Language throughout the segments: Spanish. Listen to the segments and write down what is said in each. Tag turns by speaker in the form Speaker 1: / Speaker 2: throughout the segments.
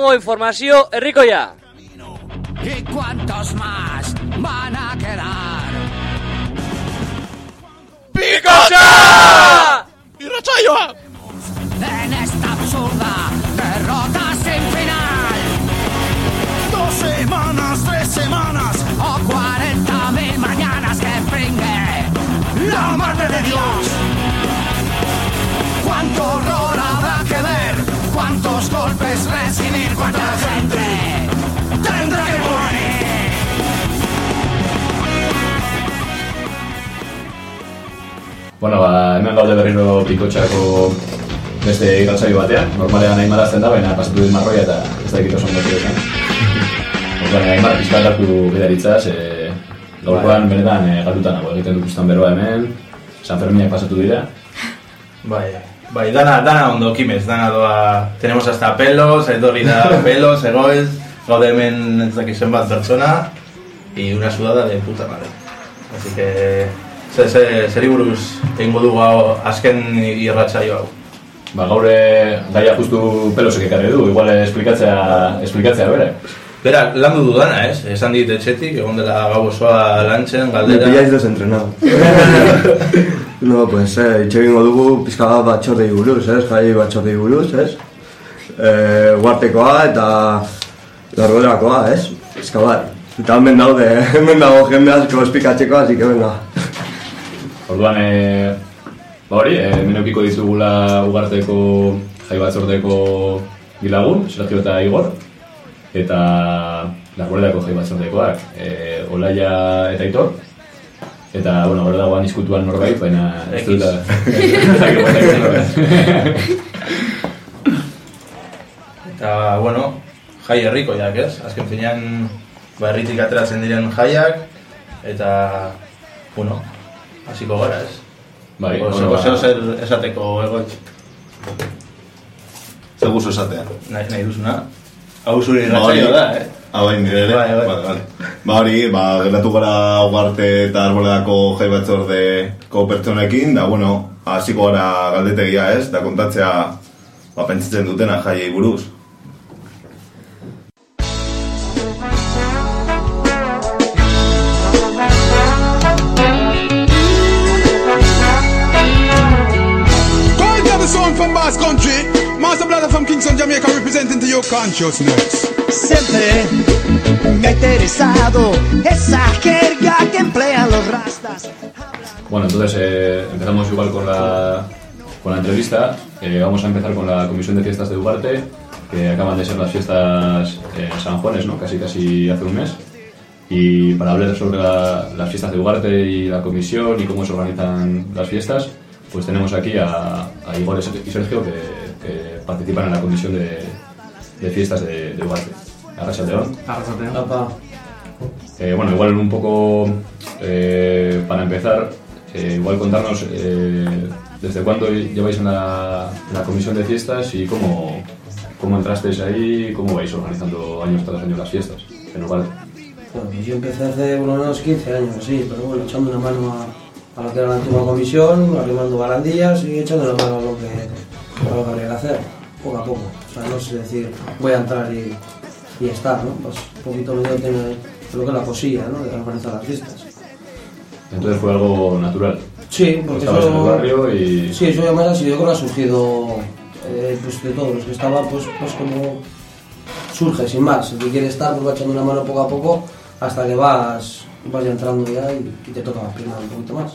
Speaker 1: Zapagarango informazio herrikoia.
Speaker 2: ¿Y cuántos más van a quedar?
Speaker 3: Bueno, ba, hemen gaude berriro pikotxako beste irratzaio batean. Normalean Aimar azten da, baina pasatu dit marroia eta ez dakit oso ondo esan. Orduan, Aimar, pizkat hartu bidaritzaz, e, gaurkoan benetan e, galduta nago, egiten dut ustan beroa hemen, San Ferminak pasatu dira.
Speaker 4: Bai, bai, dana, dana ondo kimez, dana doa, tenemos hasta pelos, etorri da pelos, egoez, gaude hemen ez dakit zenbat pertsona, y una sudada de puta madre. Así que, ze, ze, zeri buruz egingo dugu hau azken irratsaio hau.
Speaker 3: Ba, gaure gaia justu pelosek ekarri du, igual esplikatzea, esplikatzea bere.
Speaker 4: Bera, landu dudana, ez? Esan dit etxetik, egon dela gau osoa lantzen,
Speaker 5: Me
Speaker 4: galdera.
Speaker 5: pilláis desentrenado. no, pues, eh, itxe dugu pizka bat batxordei buruz, ez? Jai batxordei buruz, ez? Eh, guartekoa eta largorakoa, ez? Pizka bat. Eta hemen daude, hemen dago jende asko espikatzeko, así que venga.
Speaker 3: Orduan, e, ba hori, e, hemen eukiko ditugula ugarteko jai batzordeko bilagun, Sergio eta Igor, eta largoredako jai batzordekoak, e, Olaia eta Aitor, eta, bueno, hori dagoan izkutuan norbait, baina ez dut da...
Speaker 4: Eta, bueno, jai herrikoiak, ez? Azken finean, ba, herritik ateratzen diren jaiak, eta, bueno, hasiko gara, ez?
Speaker 3: Bai,
Speaker 4: Oso,
Speaker 3: bueno, ba-
Speaker 4: oso zer esateko egoitz,
Speaker 6: Zer guzu esatea.
Speaker 4: nahi, nahi duzuna. Hau zure
Speaker 6: Ba,
Speaker 4: irratzaio da, eh?
Speaker 6: Ah, bai, nire ere?
Speaker 4: Bai, bai.
Speaker 6: Vale, vale. Ba hori, ba, gertatu gara ugarte eta arboledako jai batzordeko pertsonekin, da, bueno, hasiko gara galdetegia ez, da kontatzea, ba, pentsatzen dutena jaiei buruz.
Speaker 7: Jamaica, representing to your consciousness.
Speaker 8: Siempre me ha interesado esa jerga que emplean los rastas.
Speaker 3: Bueno, entonces eh, empezamos igual con la, con la entrevista. Eh, vamos a empezar con la Comisión de Fiestas de Ugarte, que acaban de ser las fiestas eh, San Juanes, ¿no? Casi, casi hace un mes. Y para hablar sobre la- las fiestas de Ugarte y la comisión y cómo se organizan las fiestas, pues tenemos aquí a, a Igor y Sergio que participan en la comisión de, de fiestas de, de Ugarte. Arracha León. Eh, bueno, igual un poco eh, para empezar, eh, igual contarnos eh, desde cuándo lleváis en la, en la comisión de fiestas y cómo, cómo entrasteis ahí, cómo vais organizando años tras año las fiestas en Ugarte.
Speaker 9: Pues yo empecé hace menos 15 años así, pero bueno, echando una mano a, a lo que era la antigua comisión, arrimando barandillas y echando una mano a lo que, a lo que habría que hacer, poco a poco. O sea, no sé decir, voy a entrar y, y estar, ¿no? Pues un poquito medio tiene lo que es la cosilla, ¿no? De organizar las fiestas.
Speaker 3: Entonces fue algo natural.
Speaker 9: Sí, porque
Speaker 3: Estabas en el
Speaker 9: eso-
Speaker 3: barrio y...
Speaker 9: Sí, eso además ha sido, yo creo que ha surgido eh, pues de todos los que estaban, pues, pues como surge sin más. El que quiere estar, pues va echando una mano poco a poco hasta que vas, vas ya entrando ya y, y te toca primar un poquito más.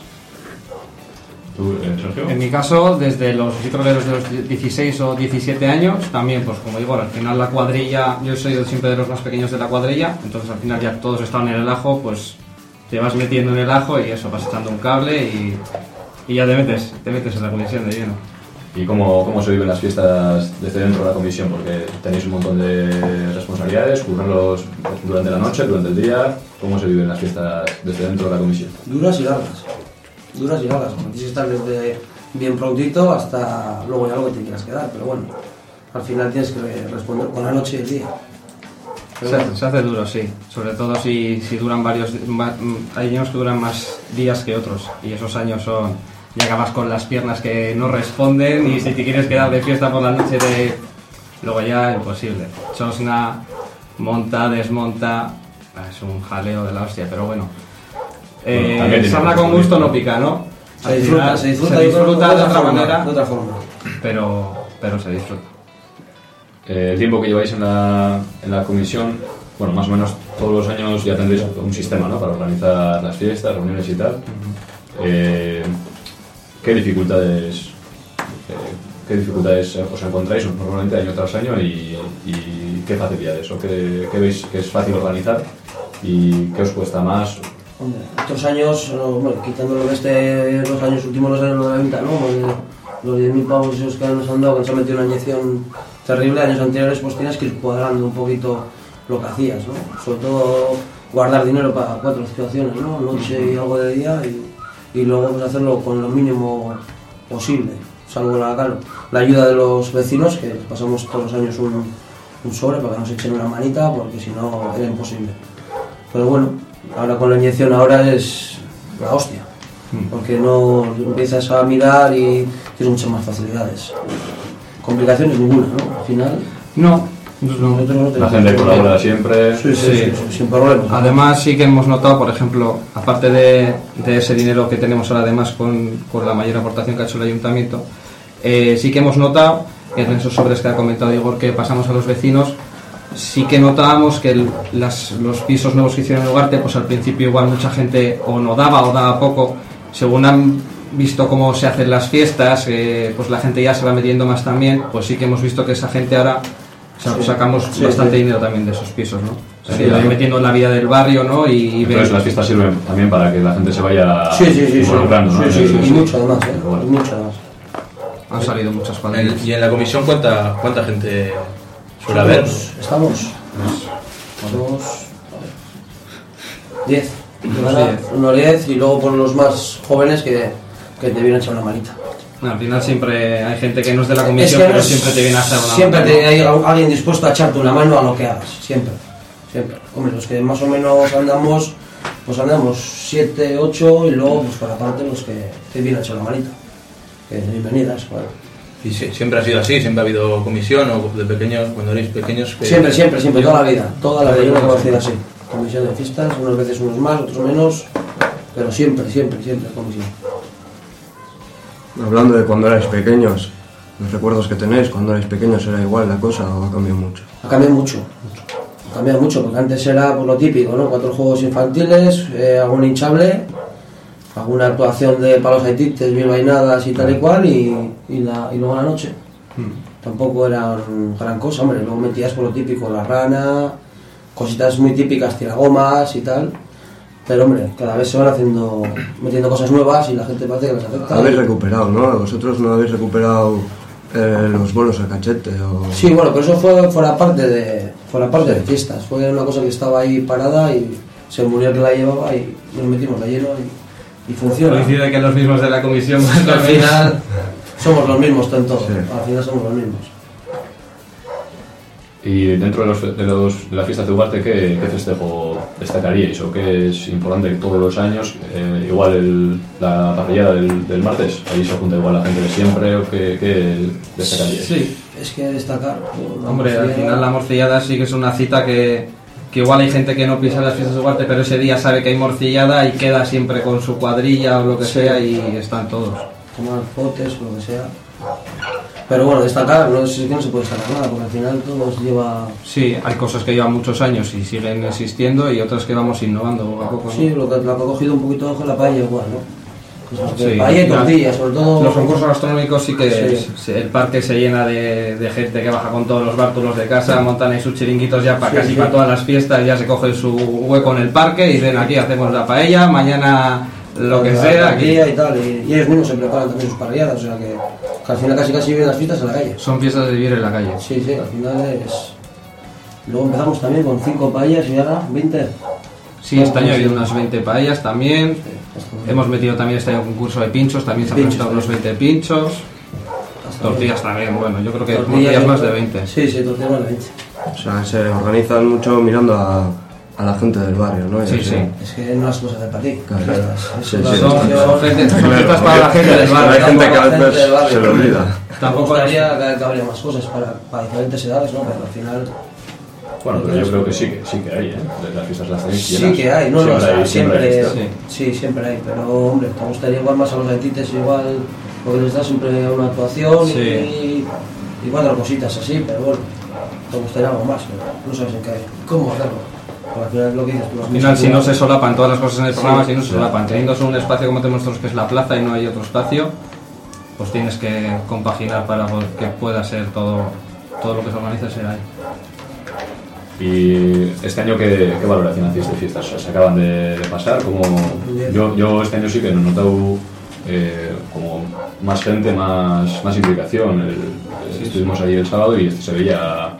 Speaker 3: ¿Tú, Sergio?
Speaker 10: En mi caso, desde los, que desde los 16 o 17 años, también, pues como digo, al final la cuadrilla, yo he sido siempre de los más pequeños de la cuadrilla, entonces al final ya todos estaban en el ajo, pues te vas metiendo en el ajo y eso, vas echando un cable y, y ya te metes, te metes en la comisión de lleno.
Speaker 3: ¿Y cómo, cómo se viven las fiestas desde dentro de la comisión? Porque tenéis un montón de responsabilidades, currarlos durante la noche, durante el día. ¿Cómo se viven las fiestas desde dentro de la comisión?
Speaker 9: Duras y largas. Duras y largas. Tienes que estar desde bien prontito hasta luego ya lo que te quieras quedar. Pero bueno, al final tienes que re- responder con la noche y el día.
Speaker 10: Se,
Speaker 9: bueno.
Speaker 10: se hace duro, sí. Sobre todo si, si duran varios... mm, Hay años que duran más días que otros. Y esos años son... Ya acabas con las piernas que no responden y si te quieres quedar de fiesta por la noche te, Luego ya imposible. Chosna, monta, desmonta, es un jaleo de la hostia, pero bueno. Eh, sarna con gusto no pica, ¿no?
Speaker 9: Se disfruta,
Speaker 10: final
Speaker 9: se disfruta,
Speaker 10: se
Speaker 9: yo creo,
Speaker 10: disfruta de otra
Speaker 9: forma,
Speaker 10: manera,
Speaker 9: De otra forma.
Speaker 10: pero, pero se disfruta.
Speaker 3: Eh, el tiempo que lleváis en la, en la comisión, bueno, más o menos todos los años ya tendréis un sistema ¿no? para organizar las fiestas, reuniones y tal. Eh, ¿Qué dificultades, eh, qué dificultades os encontráis normalmente año tras año y, y qué facilidades o qué, qué veis que es fácil organizar y qué os cuesta más?
Speaker 9: Hombre, otros años, no, bueno, quitándolo este, los años últimos, los años de la venta, ¿no? Pues, Los 10.000 pavos esos que nos han dado, que nos han metido una inyección terrible, años anteriores, pues tienes que ir cuadrando un poquito lo que hacías, ¿no? Sobre todo guardar dinero para cuatro situaciones, ¿no? Noche y algo de día y, y luego pues, hacerlo con lo mínimo posible, salvo la, claro, la ayuda de los vecinos, que pasamos todos los años un, un sobre para que nos echen una manita, porque si no era imposible. Pero bueno, ahora con la inyección ahora es la hostia. Porque no empiezas a mirar y tienes muchas más facilidades. Complicaciones ninguna, ¿no? Al final.
Speaker 10: No,
Speaker 9: nosotros no
Speaker 3: La gente colabora siempre.
Speaker 9: Sí, sí, sí, sí, sin problemas.
Speaker 10: Además sí que hemos notado, por ejemplo, aparte de, de ese dinero que tenemos ahora además con, con la mayor aportación que ha hecho el ayuntamiento, eh, sí que hemos notado en esos sobres que ha comentado Igor que pasamos a los vecinos, sí que notábamos que el- las- los pisos nuevos que hicieron en Ugarte, pues al principio igual mucha gente o no daba o daba poco, según han visto cómo se hacen las fiestas, eh, pues la gente ya se va metiendo más también, pues sí que hemos visto que esa gente ahora sa-
Speaker 9: Sí.
Speaker 10: sacamos
Speaker 9: Sí,
Speaker 10: bastante
Speaker 9: sí.
Speaker 10: dinero también de esos pisos, ¿no?
Speaker 3: Sí,
Speaker 10: Se va
Speaker 3: claro.
Speaker 10: metiendo en la vida del barrio, ¿no? Y,
Speaker 3: Entonces
Speaker 10: ven-
Speaker 3: las fiestas sirven también para que la gente se vaya
Speaker 9: Sí, sí, sí, sí.
Speaker 3: involucrando, ¿no?
Speaker 9: Sí, sí,
Speaker 3: En
Speaker 9: sí,
Speaker 3: el-
Speaker 9: y mucho además, ¿eh?
Speaker 3: Bueno.
Speaker 9: Y mucho además.
Speaker 10: han salido muchas cuadrillas.
Speaker 4: Y en la comisión, ¿cuánta, cuánta gente suele haber?
Speaker 9: Estamos- Estamos. Dos. Diez. Ahora,
Speaker 10: diez.
Speaker 9: Y luego por los más jóvenes que, que te vienen a echar una manita.
Speaker 10: Al final siempre hay gente que no es de la
Speaker 9: Es
Speaker 10: comisión,
Speaker 9: que
Speaker 10: pero siempre te viene a hacer una
Speaker 9: Siempre
Speaker 10: mano,
Speaker 9: te- hay alguien dispuesto a echarte una mano a lo que hagas, siempre. Siempre. Hombre, los que más o menos andamos, pues andamos siete, ocho y luego, pues por aparte, los que te vienen a echar la manita. Que bienvenidas, bueno.
Speaker 4: Y sí, siempre ha sido así, siempre ha habido comisión o de pequeños, cuando erais pequeños. que-
Speaker 9: Siempre, siempre, siempre, toda la vida. Toda la vida yo lo he conocido así. Comisión de fiestas, unas veces unos más, otros menos, pero siempre, siempre, siempre comisión.
Speaker 5: Hablando de cuando erais pequeños, los recuerdos que tenéis, cuando erais pequeños era igual la cosa o ha cambiado mucho.
Speaker 9: Ha cambiado mucho. Ha cambiado mucho, porque antes era pues, lo típico, ¿no? Cuatro juegos infantiles, eh, algún hinchable, alguna actuación de palos haitites, bien vainadas y tal y cual, y, y, la, y luego la noche. Tampoco era gran cosa, hombre. Luego metías por lo típico, la rana, cositas muy típicas, tiragomas y tal. Pero hombre, cada vez se van haciendo, metiendo cosas nuevas y la gente parece que las acepta.
Speaker 5: Habéis recuperado, ¿no? Vosotros no habéis recuperado eh, los bolos a cachete o...
Speaker 9: Sí, bueno, pero eso fue fuera parte de fuera parte de fiestas. Fue una cosa que estaba ahí parada y se murió el que la llevaba y nos metimos la lleno y, y funciona.
Speaker 10: Coincide que los mismos de la comisión
Speaker 9: Al final somos los mismos en todo.
Speaker 5: Sí.
Speaker 9: Al final somos los mismos.
Speaker 3: Y dentro de, los, de, los, de la fiesta de Ugarte, ¿qué, qué festejo destacaríais o qué es importante todos los años? Eh, igual el- la parrillada del, del martes, ahí se junta igual la gente de siempre, o qué, qué destacaríais?
Speaker 10: Sí,
Speaker 9: Es que destacar. una
Speaker 10: hombre, al final la morcillada sí que es una cita que, que igual hay gente que no pisa las fiestas de Ugarte, pero ese día sabe que hay morcillada y queda siempre con su cuadrilla o lo que sea y están todos.
Speaker 9: tomar potes, lo que sea. Pero bueno, destacar, no es que no se puede destacar nada, porque al final todo lleva.
Speaker 10: Sí, hay cosas que llevan muchos años y siguen existiendo y otras que vamos innovando poco a poco. ¿no?
Speaker 9: Sí, lo que, lo que ha cogido un poquito de ojo la paella igual, ¿no?
Speaker 10: Sí,
Speaker 9: tortilla, sobre todo.
Speaker 10: Los concursos gastronómicos sí que
Speaker 9: Sí.
Speaker 10: el parque se llena de, de gente que baja con todos los bártulos de casa, montan ahí sus chiringuitos ya para
Speaker 9: Sí,
Speaker 10: casi para todas las fiestas, ya se cogen su hueco en el parque y dicen aquí hacemos la paella, mañana lo que
Speaker 9: la
Speaker 10: sea, aquí.
Speaker 9: y tal. Y, y ellos mismos se preparan también sus parrilladas, o sea que, que al final casi casi viven las fiestas en la calle.
Speaker 10: Son fiestas de vivir en la calle.
Speaker 9: Sí, sí, al final es. Luego empezamos también con 5 paellas y ahora 20.
Speaker 10: Sí, este año ha habido unas 20 paellas también. Hemos metido también este año un concurso de pinchos, también se han presentado unos
Speaker 9: también.
Speaker 10: 20 pinchos. Tortillas también, bueno, yo creo que
Speaker 9: Tortillas
Speaker 10: más de 20.
Speaker 9: Sí, sí, tortillas más de 20.
Speaker 5: O sea, se organizan mucho mirando a, a la gente del barrio, ¿no? Y
Speaker 10: Sí,
Speaker 5: así.
Speaker 10: sí.
Speaker 9: Es que no las cosas de para ti.
Speaker 5: Claro. Sí,
Speaker 9: Es
Speaker 5: sí, sí.
Speaker 10: Son gente- son para la gente del
Speaker 5: Hay
Speaker 10: barrio.
Speaker 5: gente que a veces se le olvida.
Speaker 9: Tampoco haría que, que habría más cosas para, para diferentes edades, ¿no? Pero al final
Speaker 3: Bueno, pero yo creo que sí que, sí que hay, ¿eh? Las fiestas las tenéis
Speaker 9: sí
Speaker 3: llenas.
Speaker 9: que hay, no, no, o sea,
Speaker 3: hay,
Speaker 9: siempre,
Speaker 3: hay
Speaker 9: sí. siempre hay, pero hombre, te gustaría igual más a los gaitites, igual, porque les da siempre una actuación
Speaker 10: Sí.
Speaker 9: y, y cuatro cositas así, pero bueno, te gustaría algo más, pero no sabes en qué, cómo hacerlo. Al final es lo que dices tú.
Speaker 10: Al final, si no se solapan todas las cosas en el
Speaker 9: Sí.
Speaker 10: programa, si no se solapan, teniendo solo un espacio como tenemos nosotros que es la plaza y no hay otro espacio, pues tienes que compaginar para que pueda ser todo, todo lo que se organiza sea ahí.
Speaker 3: Y este año, ¿qué, qué valoración hacéis de fiestas? O sea, ¿Se acaban de, de pasar? Como, yo, yo este año sí que he notado eh, como más gente, más, más implicación. El- estuvimos ahí el sábado y se veía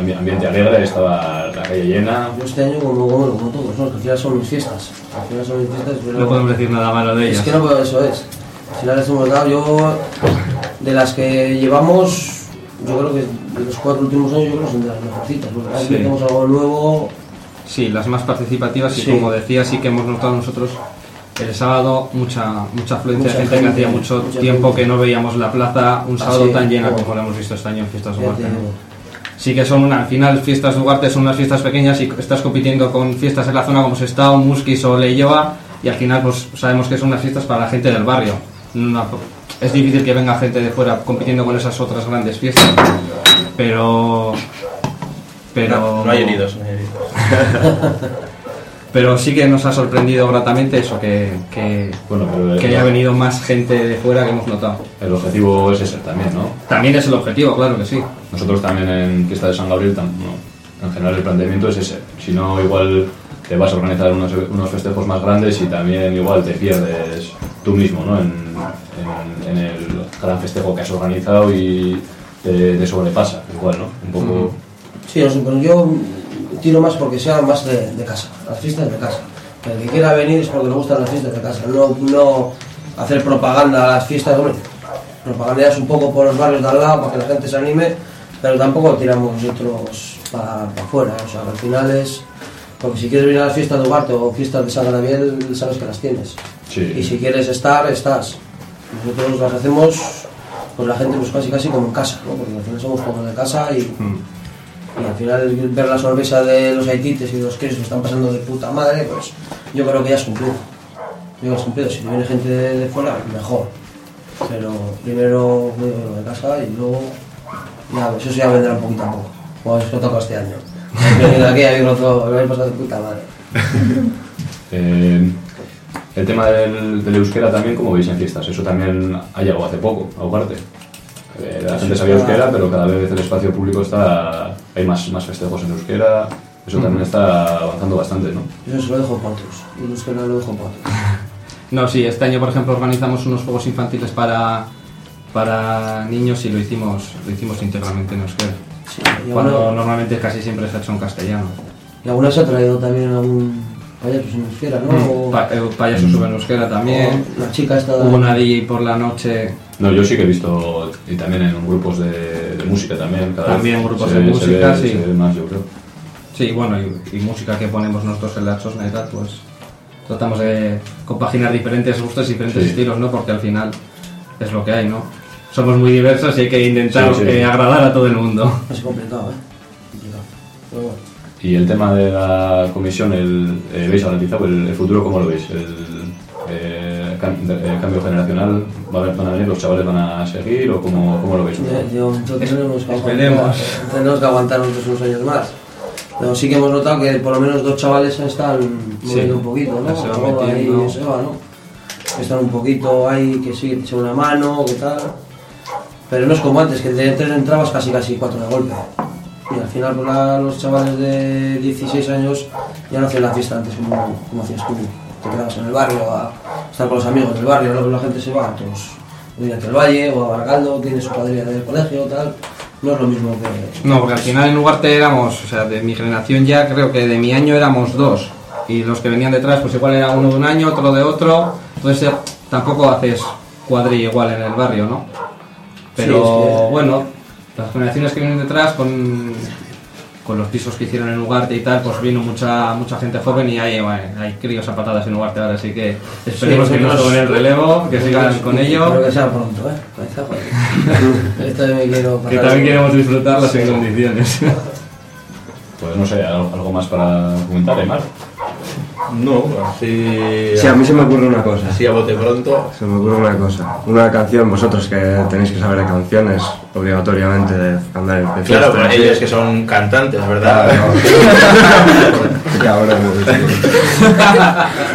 Speaker 3: ambi- ambiente alegre, estaba la calle llena.
Speaker 9: Yo este año, como, como, como todos, ¿no? que al final son mis fiestas. Al final son mis fiestas, pero...
Speaker 10: No podemos decir nada malo de
Speaker 9: Es
Speaker 10: ellas.
Speaker 9: que no puedo, eso es. Al final les hemos dado, yo, de las que llevamos, yo creo que de los cuatro últimos años, yo creo que son de las mejorcitas. Porque vez
Speaker 10: Sí.
Speaker 9: que metemos algo nuevo,
Speaker 10: Sí, las más participativas y
Speaker 9: Sí.
Speaker 10: como decía, sí que hemos notado nosotros el sábado mucha mucha afluencia
Speaker 9: Mucha
Speaker 10: de gente, que
Speaker 9: gente,
Speaker 10: hacía mucho tiempo
Speaker 9: gente.
Speaker 10: que no veíamos la plaza un
Speaker 9: Ah,
Speaker 10: sábado tan llena como lo hemos visto este año en Fiestas de
Speaker 9: ya
Speaker 10: Ugarte.
Speaker 9: te
Speaker 10: ¿no? Sí que son una, al final fiestas de Ugarte son unas fiestas pequeñas y estás compitiendo con fiestas en la zona como Sestao, Musquis o Leyoa y al final pues sabemos que son unas fiestas para la gente del barrio. Una- es difícil que venga gente de fuera compitiendo con esas otras grandes fiestas, pero... pero
Speaker 4: No, no hay heridos, no hay heridos.
Speaker 10: pero sí que nos ha sorprendido gratamente eso, que, que,
Speaker 3: Bueno, pero
Speaker 10: que haya venido más gente de fuera que hemos notado.
Speaker 3: el objetivo es ese también, ¿no?
Speaker 10: También es el objetivo, claro que sí.
Speaker 3: Nosotros también en Fiesta de San Gabriel, no, en general el planteamiento es ese. Si no, igual te vas a organizar unos, unos festejos más grandes y también igual te pierdes tú mismo ¿no? en, en- el gran festejo que has organizado y te, te sobrepasa, igual, ¿no? Un poco...
Speaker 9: Sí, no sé, pero yo tiro más porque sea más de, de casa, las fiestas de casa. El que quiera venir es porque le gustan las fiestas de casa, no, no hacer propaganda a las fiestas, hombre. Propagandeas un poco por los barrios de al lado para que la gente se anime, pero tampoco tiramos nosotros para afuera, o sea, al final es. Porque si quieres venir a las fiestas de Ugarte o fiestas de San Gabriel, sabes que las tienes.
Speaker 3: Sí.
Speaker 9: Y si quieres estar, estás. Nosotros las hacemos, pues la gente pues casi casi como en casa, ¿no? Porque al final somos como de casa y, y al final ver la sonrisa de los haitites y de los que se están pasando de puta madre, pues yo creo que ya has cumplido. Yo has cumplido. Si viene gente de, de fuera, mejor. Pero primero lo de casa y luego ya, pues eso ya vendrá un poquito a poco. Como es que toca este año. He venido aquí a vivir otro, lo habéis pasado de puta madre.
Speaker 3: Eh, el tema del, del euskera también, como veis en fiestas, eso también ha llegado hace poco, a Ugarte. Eh, la gente sabía euskera, pero cada vez el espacio público está... hay más, más festejos en euskera, eso también está avanzando bastante, ¿no?
Speaker 9: Eso se lo dejo para otros. Y los que no lo dejo para otros.
Speaker 10: No, sí, este año por ejemplo organizamos unos juegos infantiles para, para niños y lo hicimos, lo hicimos íntegramente en euskera.
Speaker 9: Sí, y
Speaker 10: Cuando
Speaker 9: alguna,
Speaker 10: normalmente casi siempre se ha hecho en castellano.
Speaker 9: y alguna se ha traído también algún payaso en euskera, ¿no? O-
Speaker 10: Pa- eh, payaso sube en euskera también.
Speaker 9: o la chica esta
Speaker 10: Hubo una DJ por la noche.
Speaker 3: No, yo sí que he visto, y también en grupos de, de música también, cada
Speaker 10: También
Speaker 3: vez
Speaker 10: grupos
Speaker 3: se
Speaker 10: de
Speaker 3: ve-
Speaker 10: música,
Speaker 3: ve-
Speaker 10: sí.
Speaker 3: se ve más, yo creo.
Speaker 10: Sí, bueno, y, y música que ponemos nosotros en la chosna y tal, pues tratamos de compaginar diferentes gustos y diferentes
Speaker 3: Sí.
Speaker 10: estilos, ¿no? Porque al final es lo que hay, ¿no? Somos muy diversos y hay que intentar
Speaker 3: Sí, sí.
Speaker 10: eh, agradar a todo el mundo.
Speaker 9: Es complicado, ¿eh? Complicado. Pero bueno.
Speaker 3: Y el tema de la comisión, el, eh, ¿veis garantizado el, el futuro? ¿Cómo lo veis? El eh, cam- de- eh, cambio generacional, ¿Va a haber- ¿van a venir los chavales, van a seguir o cómo, cómo lo veis?
Speaker 9: Yo- tenemos que
Speaker 10: Esperemos.
Speaker 9: aguantar, tenemos que aguantar nosotros unos años más. Pero sí que hemos notado que por lo menos dos chavales están moviendo un poquito, ¿no?
Speaker 10: se van
Speaker 9: Algo ahí
Speaker 10: metiendo.
Speaker 9: se va, ¿no? Están un poquito ahí, que sí, que una mano, que tal. Pero no es como antes, que de tres entrabas casi casi cuatro de golpe. Y al final pues, la- los chavales de 16 años ya no hacían la fiesta antes como, como hacías tú. Te quedabas en el barrio a estar con los amigos del barrio, luego la gente se va a otros. Viene el Valle o a Baracaldo, tiene su cuadrilla del colegio, tal. No es lo mismo que.
Speaker 10: No, porque al final en Ugarte éramos, o sea, de mi generación ya creo que de mi año éramos dos. Y los que venían detrás, pues igual era uno de un año, otro de otro. Entonces eh, tampoco haces cuadrilla igual en el barrio, ¿no? Pero
Speaker 9: Sí,
Speaker 10: bueno, las generaciones que vienen detrás con, con los pisos que hicieron en Ugarte y tal, pues vino mucha mucha gente joven y hay, bueno, hay críos a patadas en Ugarte ahora, así que esperemos
Speaker 9: Sí,
Speaker 10: que no tomen el relevo, que sigan con ello.
Speaker 9: Espero que sea pronto, ¿eh? Joder. Me quiero
Speaker 10: Que también queremos disfrutarlas en condiciones.
Speaker 3: Pues no sé, algo, más para comentar, Aymar.
Speaker 11: No, así.
Speaker 5: Sí, a mí se me ocurre una cosa.
Speaker 11: Así a bote pronto.
Speaker 5: Se me ocurre una cosa. Una canción, vosotros que tenéis que saber de canciones, obligatoriamente, de andar en
Speaker 11: Claro, pero
Speaker 5: así.
Speaker 11: ellos que son cantantes, ¿verdad?
Speaker 5: Qué cabrón.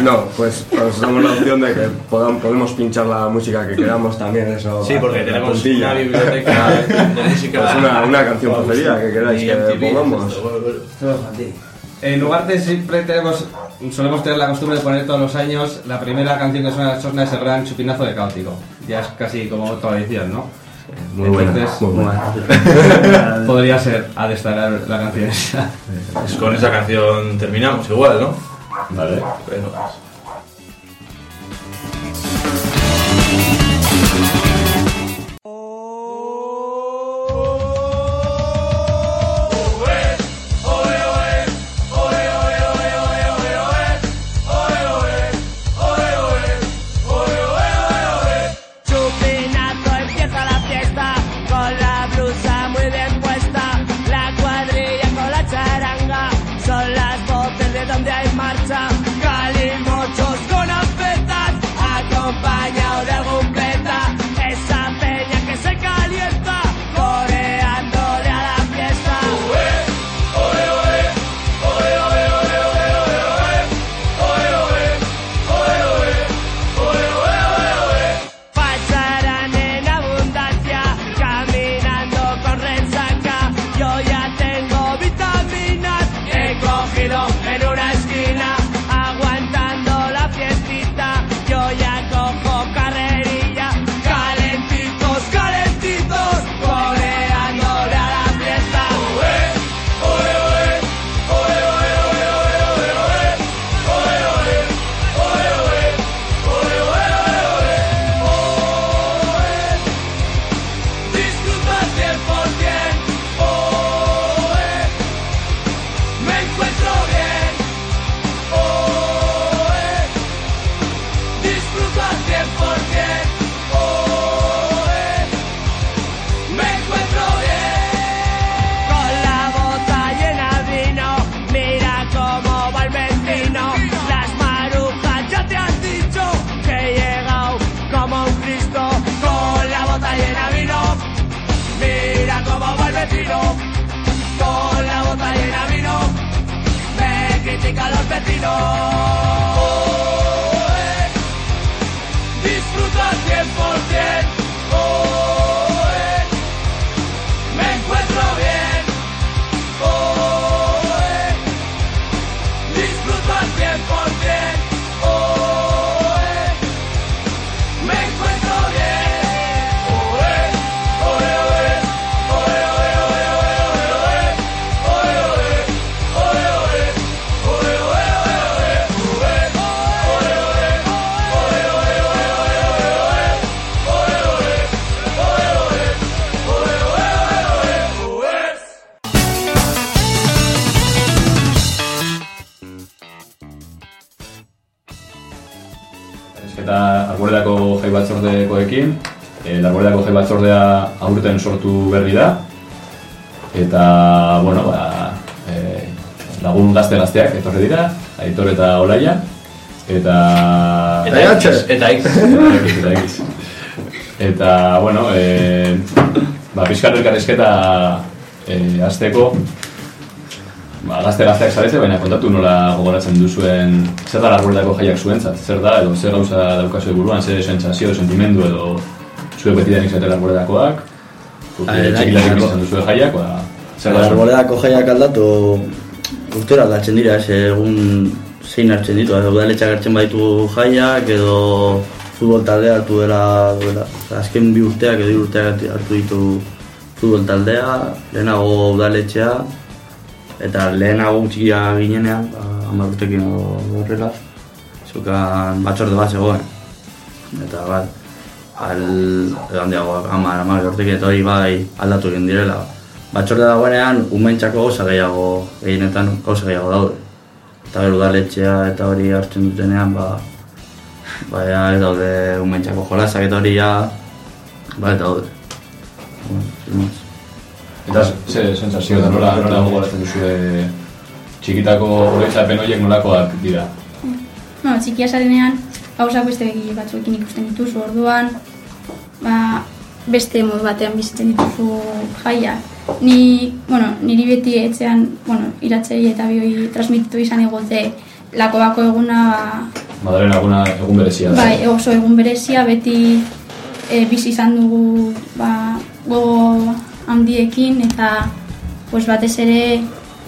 Speaker 5: No, pues os damos la opción de que podamos, podemos pinchar la música que queramos también, eso.
Speaker 11: Sí, porque
Speaker 5: la
Speaker 11: tenemos
Speaker 5: puntilla.
Speaker 11: una biblioteca de música.
Speaker 5: Pues una, una canción preferida que queráis que pongamos.
Speaker 10: En Ugarte siempre tenemos, solemos tener la costumbre de poner todos los años la primera canción que suena la Chosna es el gran chupinazo de Caótico. Ya es casi como tradición, ¿no?
Speaker 5: Muy buena,
Speaker 10: Entonces,
Speaker 5: muy buena.
Speaker 10: podría ser a destacar la canción esa.
Speaker 11: Pues con esa canción terminamos igual, ¿no?
Speaker 3: Vale.
Speaker 11: Bueno,
Speaker 12: me critican los vecinos.
Speaker 3: Batzordekoekin, e, arboledako jai batzordea aurten sortu berri da. Eta, bueno, ba, e, lagun gazte gazteak etorri dira, Aitor eta Olaia. Eta...
Speaker 11: Eta X, eta X.
Speaker 3: Eta X, eta bueno, e, ba, pizkat elkarrizketa e, azteko, ba, gazte gazteak zarete, baina kontatu nola gogoratzen duzuen zer da arboledako jaiak zuentzat, zer da, edo zer gauza daukazue buruan, zer sentsazio, sentimendu edo zuek beti denik zatela arboledakoak,
Speaker 13: Ah, bai,
Speaker 3: txikilarik
Speaker 13: nahiko.
Speaker 3: izan duzue jaiak, ba, zer da zuen?
Speaker 13: Arboledako jaiak aldatu urtera aldatzen dira, ez egun zein hartzen ditu, ez udaletxak hartzen baditu jaiak edo futbol taldea hartu dela, duela, azken bi urteak edo urteak hartu ditu futbol taldea, lehenago udaletxea, eta lehenago txikia ginenean, ba, hamar urtekin horrela, zeukan batzorde bat zegoen. Eta bat, al, handiago, hamar, hamar urtekin eta hori bai aldatu egin direla. Batzorde dagoenean, umentzako gauza gehiago, gehienetan gauza gehiago daude. Eta gero udaletxea eta hori hartzen dutenean, ba, ba, ja, ez daude umentzako jolasak eta hori ja, ba, daude. Bueno.
Speaker 3: Eta ze sensazio da, nola, nola gogoratzen duzu txikitako horretzapen horiek nolakoak dira?
Speaker 14: Bueno, txikia zarenean, gauzak beste batzuekin ikusten dituzu, orduan, ba, beste modu batean bizitzen dituzu jaia. Ni, bueno, niri beti etxean, bueno, iratzei eta bioi transmititu izan egote lako bako eguna, ba,
Speaker 3: Madaren alguna egun berezia da.
Speaker 14: bai, oso egun berezia, beti e, bizi izan dugu, ba, gogo handiekin, eta, pues, batez ere,